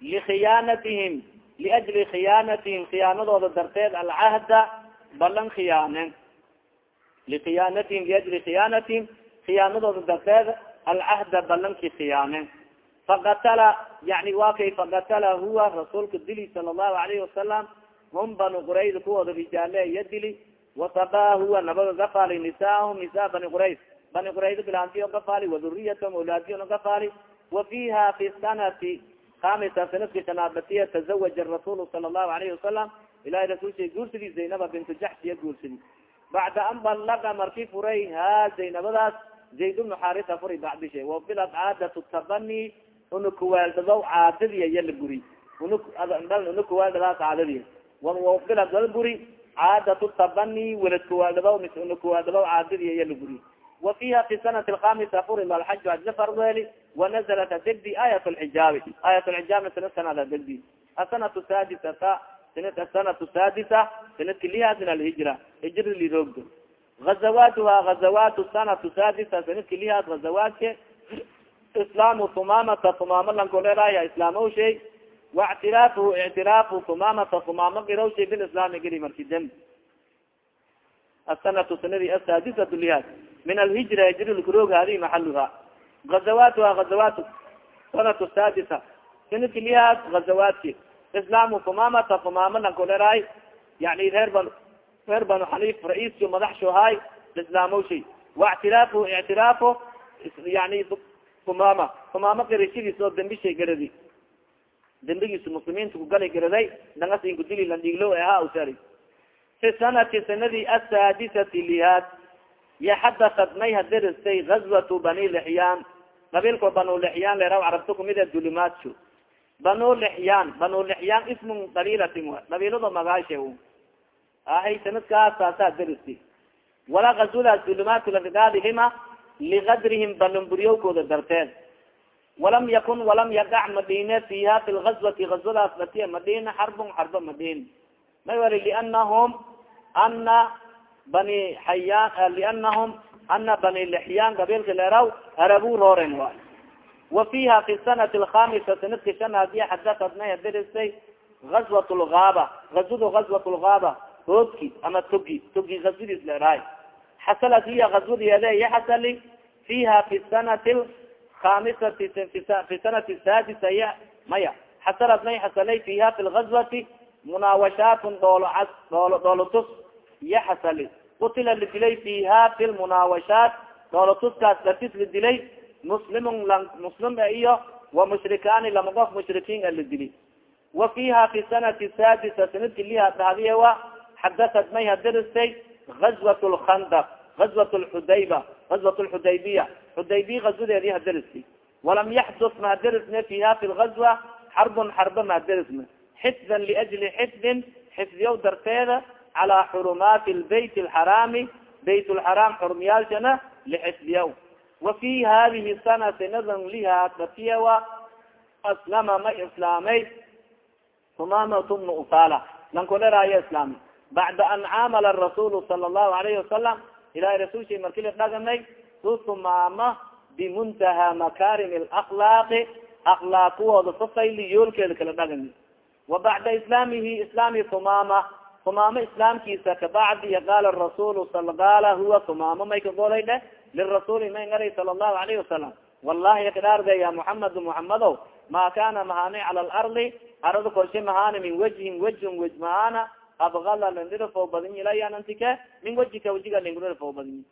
likhiyaanatihim liajli khiyaanatihim khiyaanadooda darteed alcahda balan khiyaanen likhiyaanatihim liajli khiyaanatihim khiyaanadooda darteed alcahda balanki khiyaanen fakatala yani wa kay fakatala huwa rasuulka dili sala allahu alayhi wasalam hum banu qurayd kuwooda rijaale iya dili wasaba huwa nabaga gafaali nisaahum nisa bani qurayd bani qurayd bilaantiyo gafaali waduriyatahum awlaadiyon gafaali wa fiha fi sanati kamisa sanadki shanaad batiya tazawaja rasuul sala allahu alayhi wasalam ilahay rasuulsha guursadii zaynaba bintu jaxsiya guursadi bacda an balaga marki furay ha zaynabadaas zayd bnu xarisa furi bacdishe wabilad caadat tabani una kuwaaldado caadadiya iya la guri. Una kuwaaldadaas caadadiya wabilad wal guri caadat tabani walad kuwaaldado mis una kuwaaldado caadadiya iya la guri wa fiha fi sanati alkamisa furi alxaju aja farweeli wanazalat degdi aayat lxijaabi aayat lxijaabna sanad sanada degdi asanatu sadisata asanatu sadisa sanadki lihaas min alhijra hijra liroogdo gazawatuha gazawatu sanatu sadisa sanadki lihaas gazawaadke islaamu humamata humama lankoleeraya islaamo shay waictiraafuhu ictiraafu humamata humama girow shay bilislaami giri marki dem asanatu sanadi asadisatu lihaas min alhijra hijra lkuroog hadihi maxaluha gazawatuha gazawat sanatu sadisa sanadki lihaas gazawaadki islaamu humamata humama lankoleeraay yani reer ban reer banu xaniif ra'iisku madaxsho haay islaamo shay waictiraafu ictiraafo yani humama humama garashadiis oo dambi shay garadi dambigiisu muslimiinta kugalay garaday dangasinkudigli landhiglo aha usari fi sanati sanadii asaadisati lihaad yaxadatat may hadaristay gazwatu bani lixyaan qabiilko banu lixyaan leeraw carabta kumid e dulimaadso banu lixyaan banu lixyaan ismun qabiilatin wa qabiilado magaashe ahay sanadkaas saasaa darisi walaa gazulaas dulumaatu larigaadihima ligadrihim balunburyowkooda darteed. Walam yakun walam yagac madine fiha fi lgazwati gazwadaas dhatiya madina xarbun xarba madin may wali lianahum ana bani xayaan lianahum ana bani lixyaan gabiilka leeraw harabu rooren waay wa fiha fi sanati alkhamisha sanadka shanaadiya xadatat may hadirisay gazwat lgaaba gazwadu gazwat lgaaba ama togi togi gazwadiis leerahay xasalat hiya gazwadeede iya xasali fiha fi sanati khamisati fi sanati sadisa ya maya. Xasalat may xasalay fiha fi lgazwati munaawashaatun doolo cas doolo doolotus iya xasali qutila ladilay fiha fi lmunaawashaat doolotuskaas dartis ladilay muslimun muslim iyo wa mushrikaani lama qof mushrikiin a ladili wa fiha fi sanati sadisa sanadki liha dhahdiyewa xadatat may hadiristay gazwat lkhandaq gazwat lxudayba gazwat lxudaybiya xudaybiya gazwadeedi hadiristay walam yaxdus ma hadirisne fiha fi lgazwa xarbun xarba ma hadirisne xifdan liajli xifdin xifdiyow darteeda calaa xurumaati lbayt alxaraami bayt lxaraam xurumyaalshana lixifdiyaw wa fi hadihi sana sanadan liha datiyawa aslama ma islaamay humamat bnu usala lankoleraayo islaami bacda an caamala rasulu sala allahu alayhi wasalam ilahay rasulsha marki la dhagamay susumaama bimuntaha makarim alakhlaaqi akhlaaqooda safayli yoolkeeda kala dhagami wa bacda islaamihi islaami humaama humaamo islaamkiisa kabacdi qaala rasul qaala huwa humaamo may kagolay dheh lirasuli may ngaray sala allahu alayhi wasalam wallahi kadhaarde ya muxamadu muxamadow ma kana mahani cala alardi? Arada korshe mahani min wajhin wajhun waj mahana abgala lindira foo badinyi ilayanantike min wajhika wajiga lingurira foo badinyi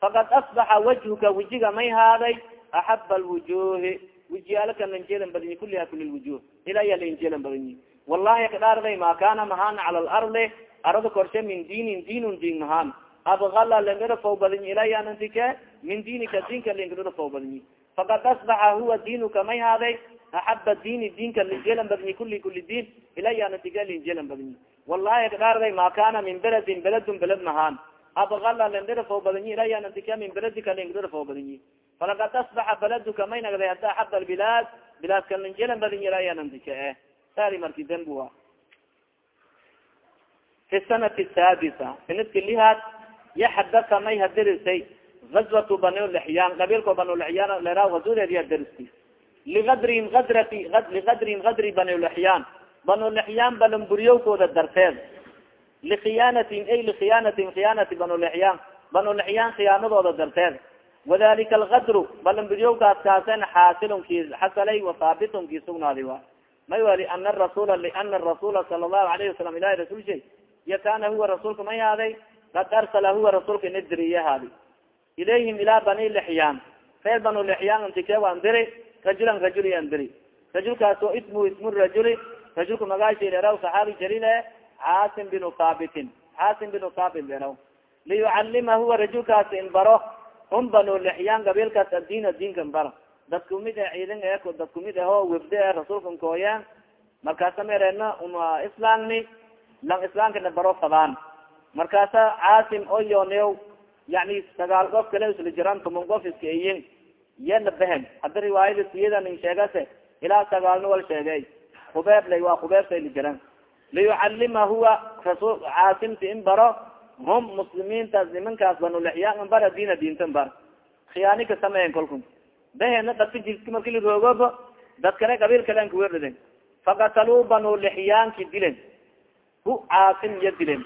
fakad asbaxa wajhuka wajiga may haaday. Axaba alwujuhi wujiyaalaka lanjeelan badinyi kuliha kuli lwujuh ilaya lanjeelan badinyi wallahi kadhaarday ma kana mahana cala alardi arada korshe min diinin diinun diin mahaan. Abgala lingura foo badinyi ilayanantike min diinika diinka lingurira foo badinyi. Fakad asbaxa huwa diinuka may haaday axaba diini diinka linjeelan badinyi kuli kuli diin ilayanantika linjeelan badinyi. Wallahi kadhaarday ma kana min beledin beledun beled mahaan. Abgala lindira foo badinyi ilayanantika min beledika lingurira foo badinyi. Falakad asbaxa beleduka may nagday hada axaba albilaad bilaadka linjeelan badinyi ilayanantika eh sari marki dembua fi sanati saadisa sanadki lihaad ya xadasa may hadirisay gazwatu banu lixyaan qabiilko banu lixyaan lera gazudeed ya daristi liadrin adrati ligadrin gadri banu lixyaan banu lixyaan balanburyowkooda darteed. Likhiyaanatin ay likhiyaanatin khiyaanati banu lixyaan banu lixyaan khiyaanadooda darteed. Wadalika algadru balanburyowkaas kaasen xaasilun xasalay wasaabitun ki sugnaaday wa may wali ana rasula liana rasula sala allahu alayhi wasalam ilahi rasul shay iyo kana huwa rasuulka may haaday kad arsala huwa rasuulka ina diriya haadi ilayhim ilaa bani lixyaan reer banu lixyaan intike waan diri rajulan rajuli an diri rajulkaas oo ismu ismu rajuli rajulka magaasha leeraw saxaabi jaliile xaasim binu haabitin xaasim binu haabit leeraw liyucalima huwa rajulkaas in baro hum banu lixyaan gabiilkaas addiina diinkan baro dad kumid e ciidan e dad kumid aho wefde e rasuulkan kooyeen markaasa mereena uma islaamni lang islaamkana baro fadaan. Markaasa caasim o yonew yani sagaal qof kale isla jiraan tuman qof iska iyin yena behen. Hadda riwaayada siyada sheegase ilaa sagaalna wal sheegay. Hubeeblay waa hubeebtay la jiran. Liyucalima huwa rasul in baro hum muslimiintaas nimankaas banulixyaan in bara diina diintan bar khiyaani ka sameeyen kolku behena dadka jirka marki la roogoba dad kale qabiil kale an kuwerdaden fakataluu banu lixyaanki dilen. Hu caasim iya dilen.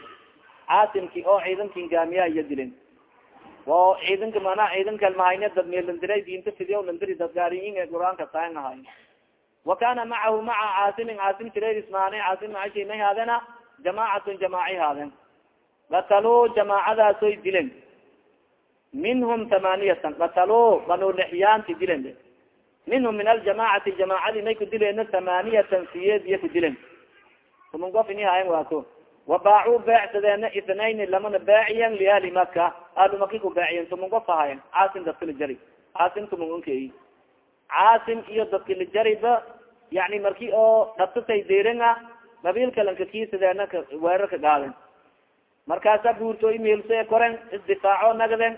Caasimki oo ciidanki gaamiya iya dilen. Oo ciidanka mana ciidanka mahayne dad meelandiray diinta fidiya landiri dad gaariyin ee qur'aanka taan ahay wa kana macahu maca caasimin caasim tireismaane caasim macashi may haadena jamaacatun jamaaci haaden kataluu jamaacadaasoy dilen minhum tamaniyatan kataluu banu lixyaanti dilen minhum min aljamacati jamaacadi may ku dileena tamaniyatan siyeed iyo ku dilen tuman gof ini hayan waa ko wabaacuu beecsadeena itnayn lamana baaciyan liahli maka ahlu maki ku baaciyen tuman gof ahayen caasim dadka la jari caasim tuman unkeyi caasim iyo dadka la jariba yani marki oo dhatatay derenga qabiilka lankakiisadeena weerar ka gaaden markaasa buurto imeelso koren isdifaaco nagden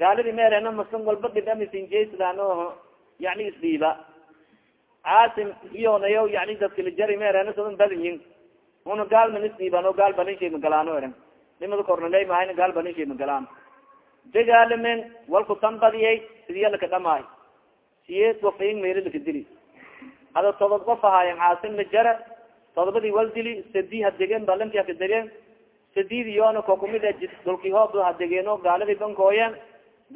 gaalidi meerena masan walba dhibamisinjaysadaan yani isdhiiba. Caasim iyonayo yani dadkilajari meerena sadan badinyin una gaal man isdhiiban o gaal baninshay magalaano eran. Nimada kornaley mahayna gaal baninshay magalaan dagaalimen walku tanbadiyay sidiya laka dhamaay. Siyeed wafayin meeli laka dili. Hada todod qof ahaayen caasim lajara todobadii wal dili sadi hadegen balanki hakadegen sadid iyona ko kumid dulki hoob hadegeeno gaaladii bankooyen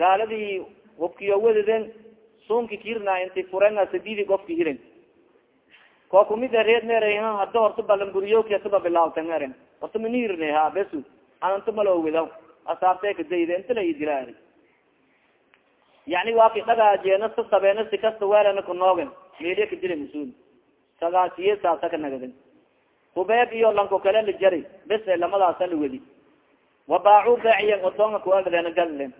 gaaladii hubkiyo wededen sunki kirna inti furenga sadidi gofki hiren ko kumida reed mere hada horta balanguriyokasaba bilaawtan eren horta manirne ha besu ananta malo widaw asaabtee kadayde inta la idila yani waa ki dhagaajeena sa sabeena si kasta weerana kunoogen meeliya kadila mas'uul sagaasiye saasa ka nagaden hubeeb iyo lanko kale la jari bes lamadaasa la wedi wabaacu beeciyen odoonga kuagadeen gallen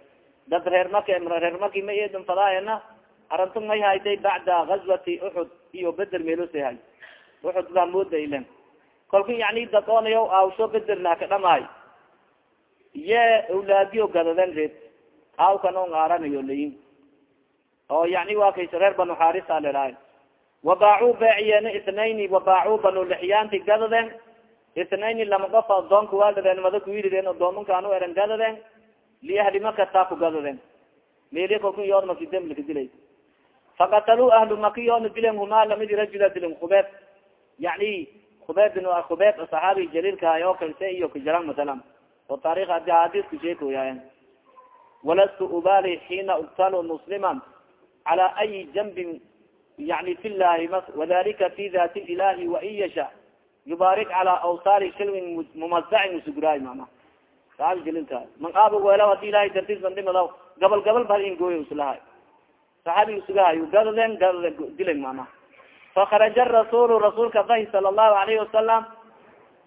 dad reer maka reer maki ma eedan fadaayana arantu may haytay bacda gazwati uxud iyo beder meelose hay uxud baa mooda ilen kolka yani dad oonayo awsho beder laha ka dhamaay. Ye awlaadiyo gadaden reed. Awkan on aaranayo layin oo yani waa kaysa reer banu xarisa leraay wabaacu beeciyeena itnaini wabaacu banu lixyaanti gadaden. Itnaini lama qof adoonka waagadeen mada kuwirideen odoomankaanu eran gadaden liahli maka taa ku gadaden meli kolku yood makidemlika dilay fakataluu ahlu maki yoona dilen humaa lamidi rajula dilen khubeeb yani khubeeb bin khubeeb saxaabi jaliilkahay oo kalse iyo kajaran masalan oo taarikh adi ahadiisku sheekoyaayen walastu ubali xiina uktalo muslima cala ayi janbin yani fi llahi wadalika fi dati ilahi wain yasha yubaarik cala awsaari shilwin mumazacin usuguraay mana saxaabi jaliilkahay manqaaba weelaw haddii ilahay dartiis bandhimadaw gabal gabal ba ingooy islahay saxaabi sugahay gadaden gadade dilen mana fakaraja rasuul rasuulka bahi sala allahu alayhi wasalam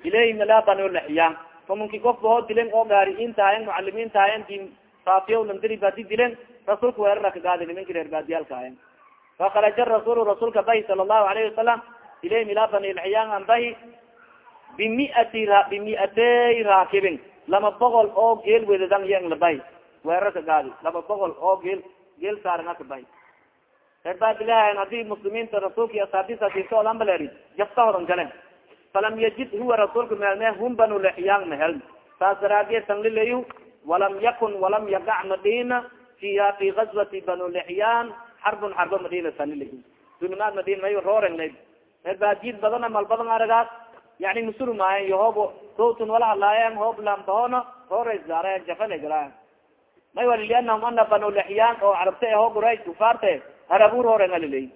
ilayhi malaa banu lexyaan famunki kofka hoo dilen oo gaariin tahayen mucalimiin tahayen di saafiya landiri badi dilen rasuulka weerara kagaadi nimanki reer baadiyaalka ayen fakaraja rasuul rasuulka bahi sala allahu alayhi wasalam ilayhi milaa bani lexyaan an bahi bimiati bimiatey raakibin lama boqol oo geel wedadan yang labahi weerar kagaadi laba boqol oo geel geel saaranga kabahi reer baadilahan haddii muslimiinta rasuulka iyo asaabisaasoodanbaleri jabta horan galen falam yajid huwa rasuulka meelme hum banu lexyaan mahel saas daraadiye sanlilayu walam yakun walam yagac madina fiha fi gazwati banu lexyaan xarbun xarbo madina sanlilayu dulimaad madina may roorengna reer baadiyid badana mal badan aragaas yani musulmaayen iyo hoob sawtun wala hadlaayen hoob lambahona roorasgaara jafala galaayan may wali lianahum ana banu lexyaan oo carabta e hoo quraysh kufaarte harabur horen aliley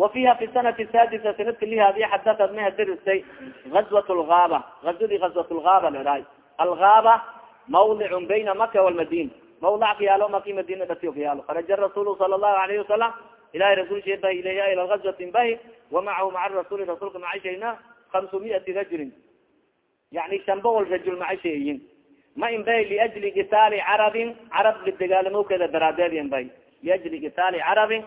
wa fiha fi sanati sadisa sanadka lihaadi xadatat ma hadiristay gazwat lgaaba gazwadi gazwat lgaaba ledahay algaaba mawdicun bayna maka walmadin mawdac ka yaalo maki madina dhatiyo ka yaalo kharaja rasuul sala allahu alayhi wasalam ilahi rasul shee bahi ilayha ila gazwatin bahi wamacahu maca rasuli macashayna kamsu miati rajulin yani shan boqol rajul macashayin ma in bay liajli kitaali carabin carab lidagaalamowkeeda daraadeed yan bay liajli kitaali carabin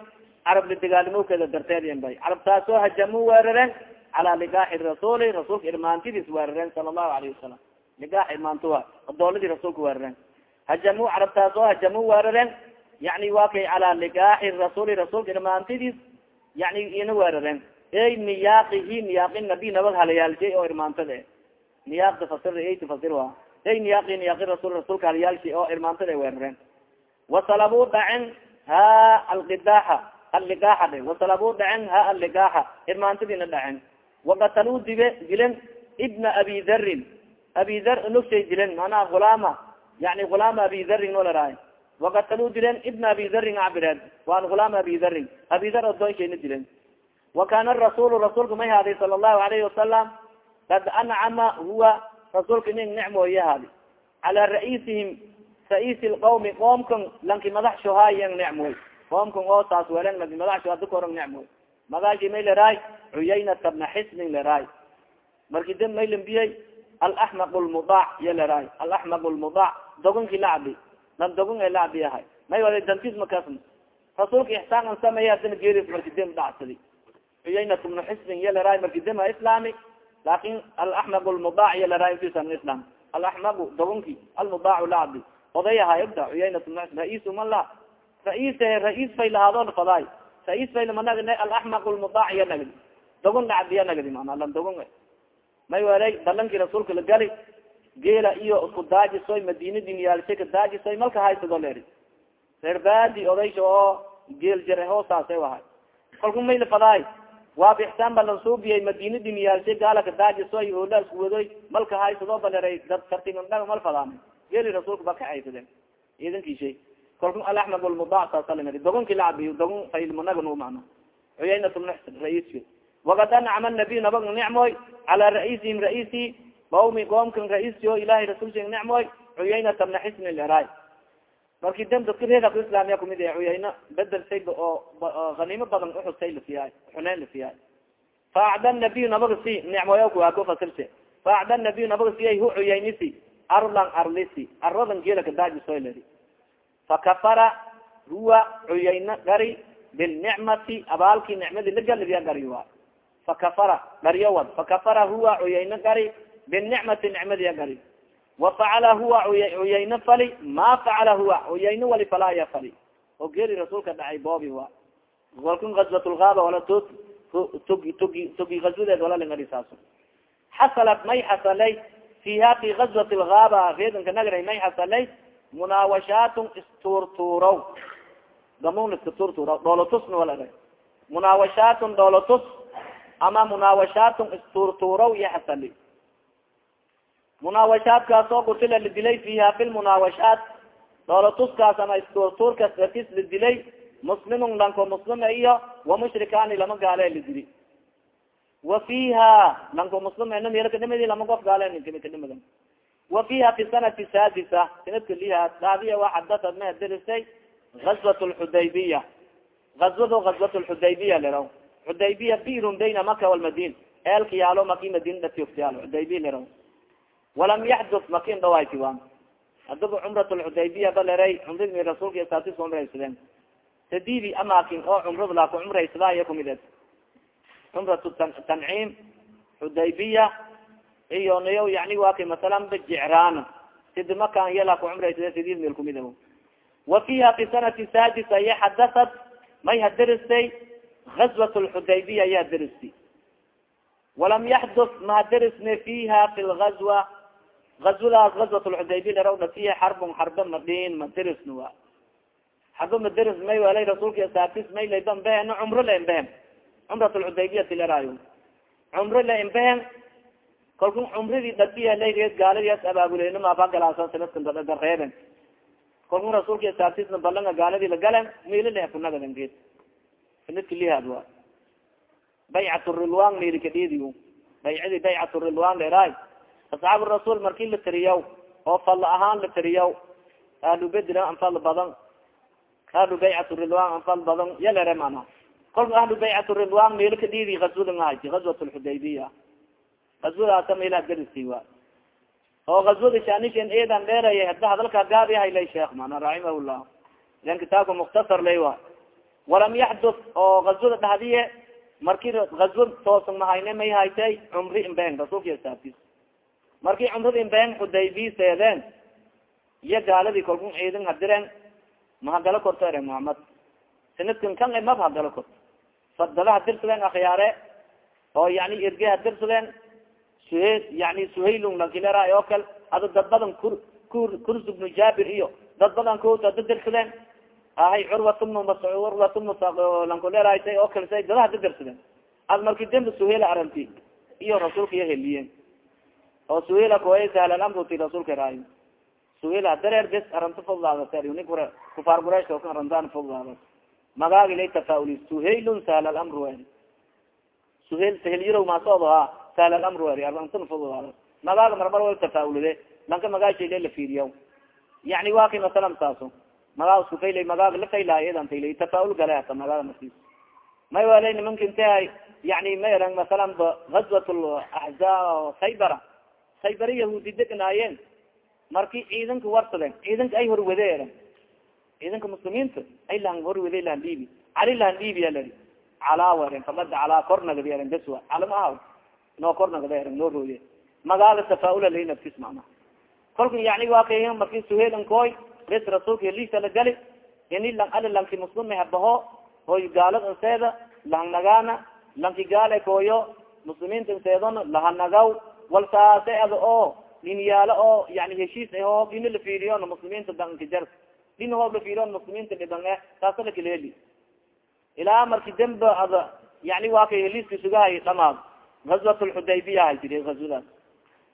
carab lidagaalamowkeeda darteed yan bay carabtaasoo hajamu weerareen calaa ligaaxi rasuuli rasuulka irmaantidis weerareen sala allahu alayhi wasalam ligaax irmaantuwa adooladii rasuulka weerareen hajamu carabtaasoo hajamu weerareen yani waa kay calaa ligaaxi rasuuli rasuulka irmaantidis yani ina weerareen ey niyaaqihi niyaaqi nabi nabad halayaalshay oo irmaantada niyaaq tafasir ey tafasir wa ey niyaaqi niyaaqi rasul rasuulka halayaalshay oo irmaantada weerareen wasalabuu dhacen ha alqidaaxa alligaaxa dhe wasalabuu dhacen ha alligaaxa irmaantadiina dhacen wakataluu dibe dilen ibna abi dharin abi dhar nugshay dilen manaa gulaama. Yani gulaama abi dharin olaraay wakataluu dilen ibna abi dharin cabireen waan gulaama abi dharin abi dhar odoonshayna dilen wa kana rasuul rasuulka may haaday sala allahu alayhi wasalam kad ancama huwa rasuulka nin nicmooye haadi cala ra'iisihim raisi lqawmi qoomkan lanki madax shohaayan nicmoy qoomkan oo saas welen lanki madax sho adi korong nicmoy magashi may leraay cuyaynata bna xisnin leraay marki dib may lambiyey alaxmaq lmudac iyo leraay alaxmaq lmudac dogonki lacbi lan dogon e lacbi ahay may wala dantis makasm rasuulka ixsaan an sameeya adina geeris marki dib dhacsadi cuyaynat bnu xisbin iya laraay marki dema islami laakin alaxmaq lmudaac iya laraay intiisa min islam. Alaxmaqu dogonki almudaacu lacdi oday ahaa ogta cuyaynat bnu xisb rais man la rais rais fay lahaado fadaay rais fay lama nagdi alaxmaq lmudaac iya nagdi dogon lacdiya nagdi mana lan dogon may welay balankii rasuulka la gali geela iyo isku daajisoy madina diniyaalsha ka daajisoy malka haysado leeri reer baadi odaysha oo geel jare hoosaasay ahay kalku mayla fadaay waa bixsaan ba lansuubiyay madina diniyaalsha gaala ka daajisoy oola isku wadoy malka haysado baleeray dad kartimandhaga mal fadaana geeli rasuulka ba ka haysadeen ciidankii shay kalku alaxmed lmudac saasalamari dogonki lacabiy dogon faylmanaganu mana cuyaynat bnu raiski wakad ancama nabiy nabag nicmoy calaa raisihim raisi qawmi qoomkan raisio ilahay rasulsha nicmoy cuyaynata bna xisni marki dam dadka reeda ku islaamiya kumid cuyayna bedel sayba oo haniimo badan uxusay lasiyaay xuneyn lasiyaay faacda nabiy nabaga si nicmoya waa ku fasirse faacda nabiy nabaga siyay hu cuyaynisi arlan arlisi aradan geela kadaajisoy leri fakafara huwa cuyayna gari bilnicmati abaalkii nicmadi lagalibya gari wa fakafara garyawad fakafara huwa cuyayna gari binicmati nicmadiya gari wafacala huwa cuyayna fali ma facala huwa cuyayna wali falaya fali. Oo geli rasuulka dhacay boobi wa. Walkun gazwat lgaaba wala to tugi tugi tugi gazwadeed wala lingadisaaso xasalat may xasalay fiha fi gazwat lgaaba reedanka nagray may xasalay munaawashaatun istuurtuurow gamun iska tuurtuuraw dhoolotusna wala munaawashaatun dhoolotus ama munaawashaatun istuurtuurow iyo xasali munaawashaadkaas oo kutila la dilay fiha fi lmunaawashaat dhoolotuskaas ama istuurtuurkaas dartis la dilay muslimun lanko muslima iyo wamushrikaani lama gaale la dili wa fiha lanko muslim melkadhimadi lama qof gaale kadhimada wa fiha fi sanati saadisa sanadka liha daadiya waa xadaad ma dirisay gazwat lxudaybiya gazwado gazwat lxudaybiya leraw xudaybiya birun bayna maka walmadin eelka yaalo maki madina dhatioftiyaalo xudaybiya leraw walam yaxdut makin dhawayti wa hadaba cumrat lxudaybiya ba leray cumradi rasuulka saatis cumraysadeen tadibi amakin oo cumrada laa ku cumraysadaayo kumid cumrat tanciim xudaybiya iyo nayo yani waa kay masalan ba jicraan sidi makan yalaa ku cumraysade sidid meel kumid wa fiha fi sanati saadisa iya xadaat may hadaristay gazwat lxudaybiya ya daristi walam yaxdut mahadarisne fiha fi lgazwa gazwadaas gazwat lxudaybiya laraw dhasiya xarbun xarba madin madarisna wa xarba madaris may walay rasuulka saatis may layban behen cumro la imbehen cumrat lxudaybiyati laraayo cumro la imbehen kalku cumradii dhasiya layreed gaaladias abaabuleyna maafagalaasa sanadkan dareeben kalku rasuulka saatisna balanga gaaladii lagalen mili leh kunagadan geed sanadka lihaad wa baycat rilwan lilikadidi baycadi baycat rilwan leraay asxaab rasuul marki la tiriyaw oo fal ahaan la tiriyaw ahlu bedra anfal badan ahlu baycat rilwan anfal badan yalere mana kolka ahlu baycat rilwan meel kadidi gazwada ahati gazwat lxudaybiya gazwadaasa meela darisi wa oo gazwada shanishen eedan dheeraya hadda hadalka gaabi haylay sheekh mana raximah llah ilan kitaabka mukhtasar lay wa walam yaxdut oo gazwada dhahdiye marki gazwa toosan mahayne may haytay cumri imbehen rasuulka saabtis marki cumrada imbehen xudaybi seedeen iyo gaaladii kalku ciidan hadireen mahagalo korto ere muhamed sanadkan kan mab hagalo korto. Fadala hadirsadeen akhyaare oo yani erge hadirsadeen suhel yani suhaylun lankilera oo kale ada dad badan kur kur bnu jaabir iyo dad badan kota dadirsadeen ahay curwat bnu mascuud curwat bnu lankuleeraysay oo kale say dadaha dadirsadeen ad marki demba suhela aranti iyo rasuulka iyo heliyeen oo suhela koy sahlan amruti rasuulka raayo suhela dareer bes nin kure kufaar quraysh oo kan arantaan fudlaada magaagi lay tafaauli suhaylun sahla lamru eri suhel sahelyarow maasoodo ha sahla lamru eri arantan fudlaada magaaga marmar way tafaaulide lanka magaashayle la fiiriya yani waa kay masalan saaso magaa isku faylay magaaga la faylaayo edan faylay tafaaul gale hata magaaga naftiis may walay nimanka intahay yani ma eran masalan ba gazwat laxza saybara saybara yahuudi degnaayeen marki ciidanka warsadeen ciidanka ay horwade eran ciidanka muslimiinta ay lahan horwade lahan dhiibi. Cali lahan dhiibiya lari calaa weren fabada calaa kornagadi eren bes wa calama aha noo kornagada eren noo rooye. Magaala tafaaula lay naftis macna. Kolka waa kay marki suheelan bes rasuulka lisa la gali ini lang ali lanki muslima habaho hoy gaalad nseeda lahanagaana lanki gaale koyo muslimiinta nseedon lahanagaw wal saase ada oo dhinyaalo oo yani heshiis aho dhina la fiiriyon muslimiinta danka jar. Dhina hoob la fiiriyon muslimiinta dhiban e saasa lakaleli ilaa marki demba ada yani waa kay sugahay dhamaad. Gazwat lxudaybiya hay tiri gazwadaas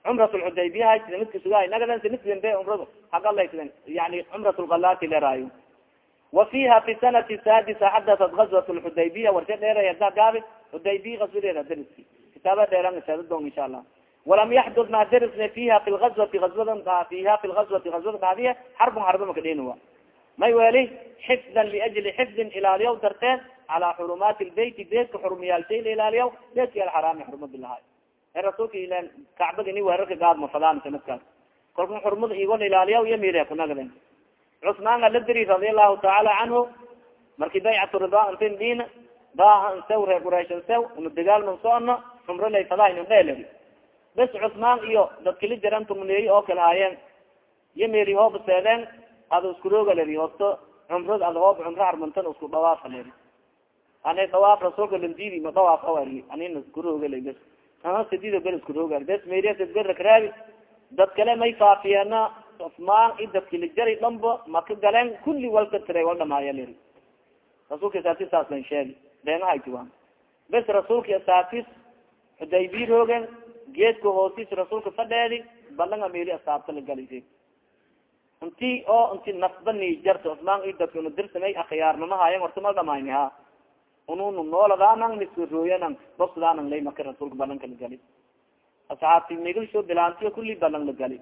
cumrat lxudaybiya hay tiri midka sugahay nagadan mid dembe cumrada hagalaytiden yani cumrat lgalati leraayo wa fiha fi sanati saadisa xadatat gazwat lxudaybiya warsha dheeray ada gaabi xudaybiya gazwadeeda dariski kitaaba dheeran saadadon insha allah walam yaxdud ma darisne fiha fi lgazwati azwada fiha fi lgazwati gazwada dhaadiye xarbun xarba makadheniwa may weli xifdan liajli xifdin ilaaliyaw darteed calaa xurumaati lbeyti beedka xurumiyaalshay la ilaaliyaw beedki alxaraami xurumad lahay e rasuulka ilan kacbada ini weerarka gaadma fadaan sanadkaas kolka xurumada igol ilaaliyaw iyo mire kunagaden cusmaanga la diri radia allahu tacaala canhu marki baycatu ridwan intin dina baa nsew reer qurayshan sew una dagaalman soono xumro lay fadahin dheeleri bes cusmaan iyo dadkili jaran tugneeyi oo kale haayeen iyo meri hooba seedeen ada isku rooga leri hosto cumrad ada hoob cumro harmantan isku dhawaafa leri ani dhawaaf rasuulka landidi ma dhawaaf awari anina isku rooga le bes aha sidido bel isku rooga bes meriasberrakraabi dad kale may faafiyeena cusmaan i dadkili jari dhanba maka galeen kulli walka tira wal dhamaaya leri rasuulka saati saas lan sheegi beenahaytiwa bes rasuulka asaatis xudaybiya roogen geedka hoosis rasuulka fadheedi balanga meli asaabta la galisa inti oo inti nafba ni jarta cusmaan i dadka dirsamay akhyaarnama haayan horta mal dhamayni ha. Ununu nooladaanang nisrooyanang bosdaanang lay maka rasuulka balanka la gali asxaabti migilsho bilaantiyo kulli balan la gali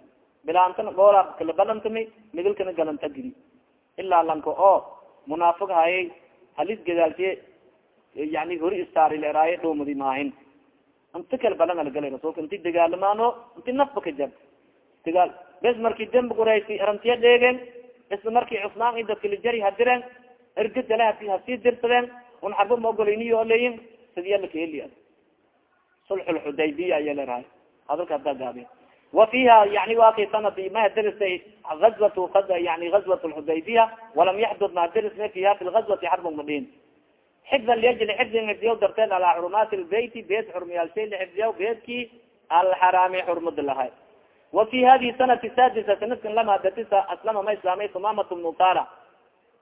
bilaantana goola kala balantami migilkana galanta giri ilaa lanka oo munaafiq hayay halis gadaalsiye yani hori istaari leeraaye dhomadi maahin inti kala balan alagalay rasulka inti dagaalamaano inti nafba ka jar dagaal bes marki dembi quraysi arantiya dheegen isla marki cusmaan i dadkala jari hadiren ergedale hasii dirsadeen un xarba maogoliniyo leyin sidiya lakaheli sulxulxudaybiya aya lerahay hadalka hadaa gaabi wa fiha yani wa sanadi maha derisay azwat yani gazwat lxudaybiya walam yaxdud ma derisna fiha fi lgazwati xarbun madin xifdan liajli xifdin xifdiyaw darteed alaa xurumaati lbeyti beed xurmiyaalshay lixifdiyaw beedki alxaraami xurmada lahay wa fi hadihi sanati sadisa sanadkan lamadatisa aslama ma islaamay humamat bnu usala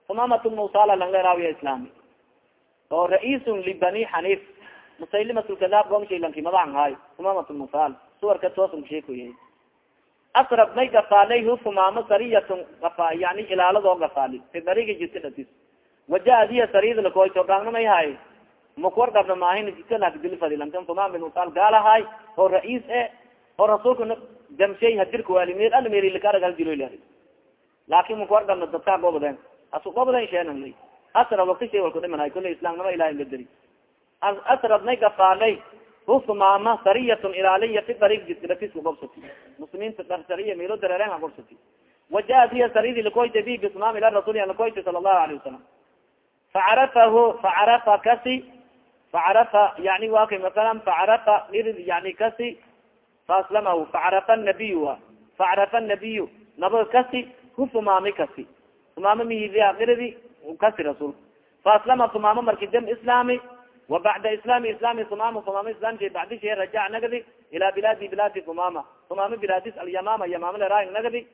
humamat bnu usala lang leraawiya islaami oo ra'isun libani xaniif musaylimat lkadaab gomshaylanki madacan haay humamat bnu usala suwarka toosan kusheekoyay asrab may gafaalay hu humaamo sariyatun yani ilaaladoo gafaali fi dariga jirta dhatis wajaa diya saridlakoy tordhaangna may haay makuwar gabna maahin jidkalakdilfadilankan humaan bin usal gaalahaay oo ra'iis e oo rasuulka damshay hadirka waalimeed almerilikaragal dilola laakin makuwar gabna dadkaa gobodeen asu goboden sheenan lay asrab wakti shay walku dhimanay kule islaamnima ilahay gadari asrab may gafaalay hu humaama sariyatun ilaaliya fi darig jidkadakiska gobsati muslimiinta sariya meelo dareeren ha gobsati wajaa diya saridi lakoyta bi bismaam ila rasuli lakoyta sala allahu alayhi wasalam facarafahu facarafa kasi facarafa yani wa kay masalan facarafa yani kasi faaslamahu facarafa nabiy facarafa nabiyu naba kasi hu humaami kasi humaama mihidia iridi kasi rasuulka faaslama humaama marki dam islaami wa bacda islaami islaami humaama humaama islamsha bacdi shay rajac nagadi ila bilaadi bilaadi humaama humaama bilaadis alyamama yamama leraay nagadi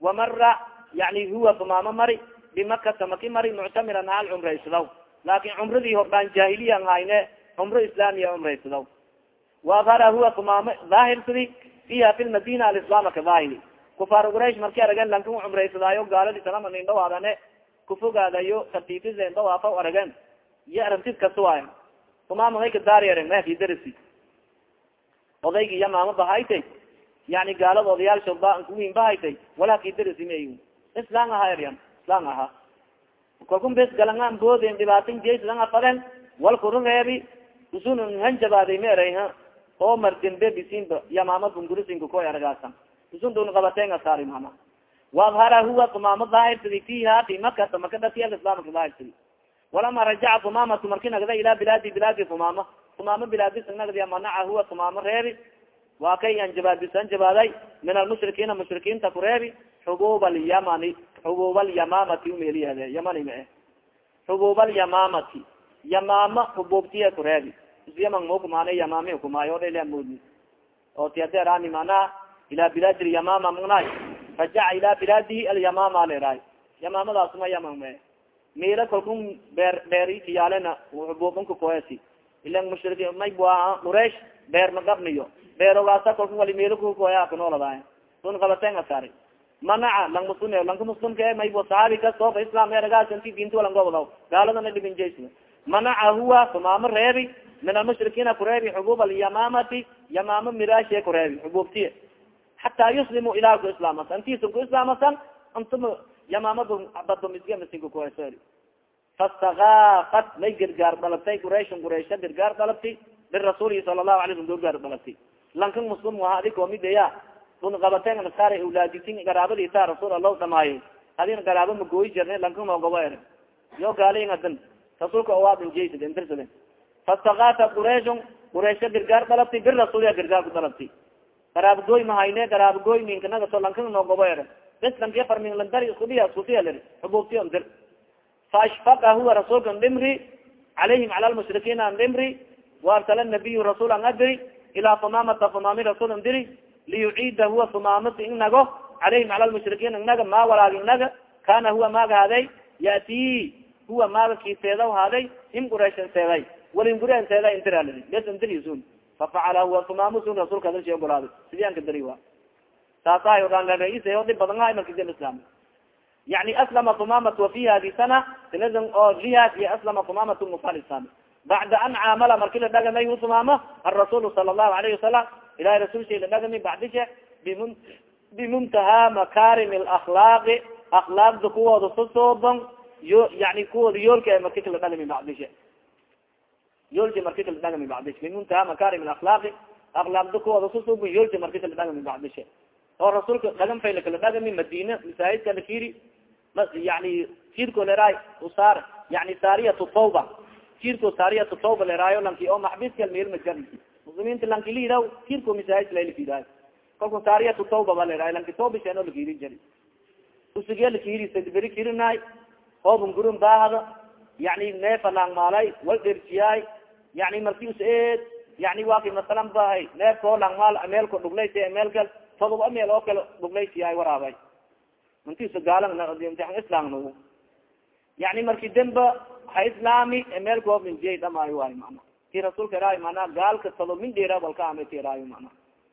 wamara yani huwa humaama mari bimakata maki mari muctamiran haal cumraysadaw laakin cumradii hordhaan jahiliyan hayne cumro islaamiya cumraysadaw waadhara huwa kumaama dhaahirsadi fiha fi lmadina alislaama ka dhaahiri kufaar quraish marki aragen lankan cumraysadaayo gaaladi salama nin dhawaadane kufogaadayo tartiibisen dhawaafa aragen iyo arantid kasuwaay kumaama may ka daariyaren mahki darisi odaygi iya maama bahaytay. Yani gaalada odayaal ba kuwin bahaytay. Walaki darisi may islaan ahaaryan islaan ahaa kalkun bes galangan booden dhibaatin jeyslan afaden walkuru reebi usun hanjabaaday ma eray ha. Oo mardinbe bisinba yamaama bungurisinka koy argaasan usun dun qabateen mama waadhara huwa kumaama dhaahirsadi fiha fi makata maka dhatiya islaamka dhaahirsadi walama rajaca fumamatu marki nagda ilaa bilaadi bilaadi fumama fumama bilaadis nagdiya manaca huwa fumama reebi. Waa kay anjabaadis anjabaaday min almushrikiina mushrikiinta ku reebi. Xubub alyamani xubub alyamamati umeliyaade yamani ma eh xubub alyamamati yamama xububtiya ku reebi isyaman mahukumaana yamami hukumaayo odhalamudi oo tiaderani manaa ilaa bilaadi lyamama magnaay rajaca ilaa bilaadihi alyamama leeraay yamamadaasuma yaman me mila kalkun beer beerkiyaalena xububanka koesi ilan mushrik may quraish beer magabniyo beerogaasa kalkun wali mila kukoya kunooladaay sun qabaten asari manaca lang muslim lanka muslimka may saxaabi kastofa islam eragaas inti diinta walangobadaw gaaladana dhibin jays manaca huwa tumaamo reebi min almushrikiina kureebi xubub alyamamati yamamo miraashe kureebi xububtiye xataa yuslimu ilah ku islaamasan intiisun ku islaamasan antum yamamadu badmisgamasikukoso fastakaafat may gargaar dalabtay qurayshn quraysha gargaar dalabti birasuuli sala lahu alay slam gargaar dalabti lankan muslim aha adi koomidaya un qabaten nasaar awlaaditin garaabadiisa rasuul allah dhamaayo adina garaaba magooyi jirna lankan moogobo er yo gaalin adan rasuulka owaadinjaysid intirsade fastakaafat qurayshn quraysha gargaar dalabti birasuuliya gargaar ku dalabti garaabagoy mahayne garaabagoy ninkanaga lankan noogobo er bes lankiya farminglandari iskudiya iskusiyalir xububtiyo ndir. Faashfaqa huwa rasuulka ndimri calayhim cala lmushrikiina andimri waarsala nabiyu rasuul an adiri ilaa fumamata fumami rasuul andiri liyuciida huwa fumamati inago calayhim cala lmushrikiina inaga ma walaag kana huwa maaga haday yati huwa maaga kiseedaw haday him qurayshan seeday walin gurian seeda intiralii bes fafacala huwa fumamusun rasuulka adalshi ogolaaday sidii an ka dari wa saasahay orangarais o dhib badan ha markii islam yani aslama fumamat wafi hadi sana sinadan oo lihaad iyo aslama fumamat mufalisam bacda an caamala marki la dhagamay hu fumama arasuul sala allahu alayhi wasalam ilahi rasulsha la dhagami bacdishe bimun bimuntaha makarim alakhlaaqi akhlaaqda kuwooda susooban yo yani kuwooda yoolka marki kala dhagami bacdishe yoolka marki kala dhagami bacdishe bimuntaha makarim alakhlaaqi akhlaaqda kuwooda susooban yoolka marki kala dhagami bacdishe oo rasuulka dhagan fayla kala dhagami madina masaajidka lakiri yani jirko leraay usaar yani saariyatu tawba jirko saariyatu tawba leraayo lanki oo maxbiska meelmajar muslimiinta lanki liidaw jirko masaajid laylakidaay kolka saariyatu tawba ba leraay lanki tawbisheno lakiri jari usige lakiri sadberi kirinaay oobun gurun baahada yani neefa langmaalay wal dherjiyaay yani marki us eed yani waki masalan bahay neefkao langmaal meelko dhuglaysa meelkal todoba meel oo kale dhuglaysiyaay waraabay intiisa gaalan islam yani marki demba ha islaami meel goobinjiyay dhamaayo waayo mana ki rasuulka iraayo mana gaalka todo min dheera walka amay ti iraayo mana.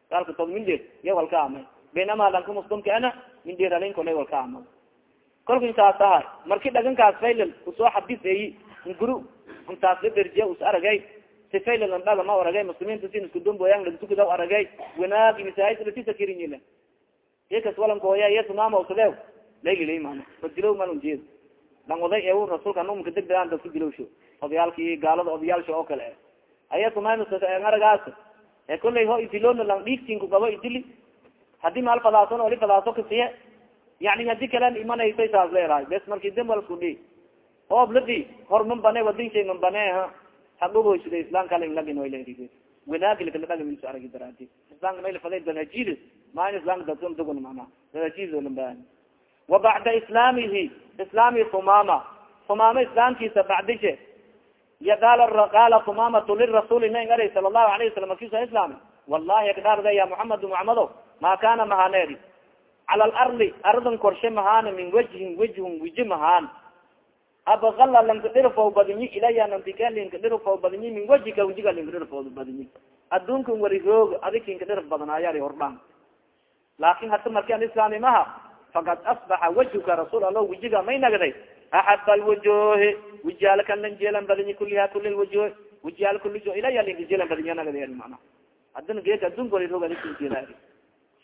Gaalka min dheer iya walka amay baynama lanka muslimka ana min dheeralin kolay walka ama kolka intaas ahay marki dhagankaas faylal u soo xabiseyi nguru intaas la derjiya us aragay si faylal an dhaga ma aragay muslimiinta sin isku dumboyan lagtukudaw aragay wanaagi masaajidlatisa kirinyile ikas walankooya iya sumaamawsadew laylilay mana? Fadilow malun jeed lang oday ew rasuulka numka degdegaan dadka dilowsho odayaalki gaalada odayaalsha oo kale aya sumaaragaas e kullay ho idilona lang dhiigtinku gabo idili. Hadii maal fadaason oli fadaaso kasiye yani haddii kalen imanaysay saas leerahay bes marki dembal isku dhi oob hor man bane wadin shay man bane ha. Hagogoysida islam kala lagin way leeri wanaagilakalaagamis aragi daraadi islamka mayla faday danajid maa islamka dadka dogon mana danajid lamba wa bacda islaamihi islaami humama humama islaamkiisa bacdishe ya qaala qaala humamatu lirasuuli na ngaray sala allahu alayhi wasalam markiisa islaami wallahi akdaarda ya muxamadu muxamado ma kana mahaneeri. Cala alardi ardan korshe mahaana min wajhin wejhun wiji mahaan abala lanka dhirfow badinyi ilaya nantika linka dhirfow badinyi min wajika wajiga linka dhirfow badinyi adduunkan wali roog adikinka dhirf badanaayari hordhaan laakin hata marki an islaami maha fakad asbaxa wajhuka rasuul allah wajiga may nagday axab alwujuhi wajiyaalkan lan jeelan badinyi kuliha kuli lwujuh wajiyaal kulijo ilaya linka jeelan badinyo nagday mana hadana geeka adduunka wali roog adikin jeela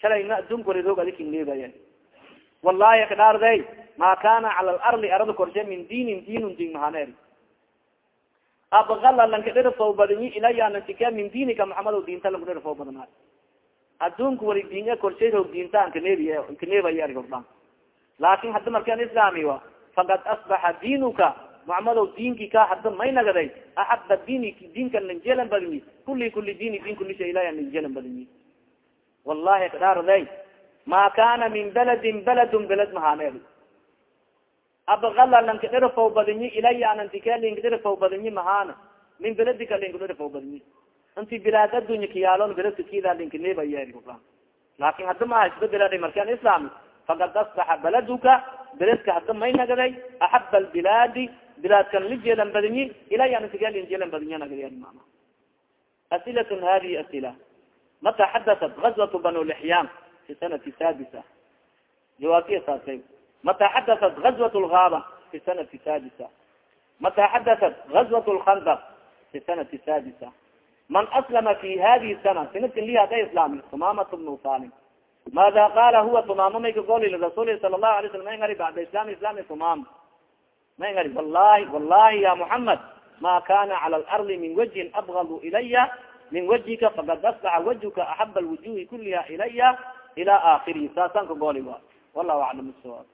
shalayna adduunka wali roog adikin leegaya wallahi kadhaarday ma kana cala alardi arada korshe min diinin diinun din mahaneer abala lanka dhirfow badinyi ilaya nasika min diinika maxamed diinta lanku dhirfow badnaa adduunka wali diin korshay roog diinta ankaneebiy ankaneebaya ari hordhaan laakin hadda markaan islaami wa fakad asbaxa diinuka muxamadow diinki ka hada may nagaday axaba diini diinka badinyi kuli kuli diini din kuli shay badinyi wallahi kadhaarday ma kana min beladin beladun beled mahaneed abala lankadherafaw badinyi ilaya anantika linkadherafaw badinyi mahana min beladika linkadherafaw badinyi inti bilaad adunya kiyaalon beledka kida linkaneba yeeri laakin hadda maha isbedela markan islami fakad asbaxa beladuka beledka hadda may nagaday axaba albilaadi bilaadkan lijeelan badinyi ilaya anantika linjeelan badinya nagada mana asilatun hadihi asila mata xadatat gazwat banu lixyaan fi sanati sadisa jawaabtiya saasay mata xadatat gazwat lgaaba fi sanati sadisa mata xadatat gazwat lkhandaq fi sanati sadisa man aslama fi hadihi sana sanadkan li hada islaami tumamat bnu salim mada qala huwa tumaamo may kagoli lirasuli sala lahu alay slam may ngari bacda islam islami tumaam may ngari wallahi wallahi ya muhamed ma kana cala lardi min wajhin abgadu ilaya min wajhika fakad asbaxa wajhuka axaba lwujuhi kuliha ilaya ila akhirihi saasaan kagoli wa wallahu aclam sawaab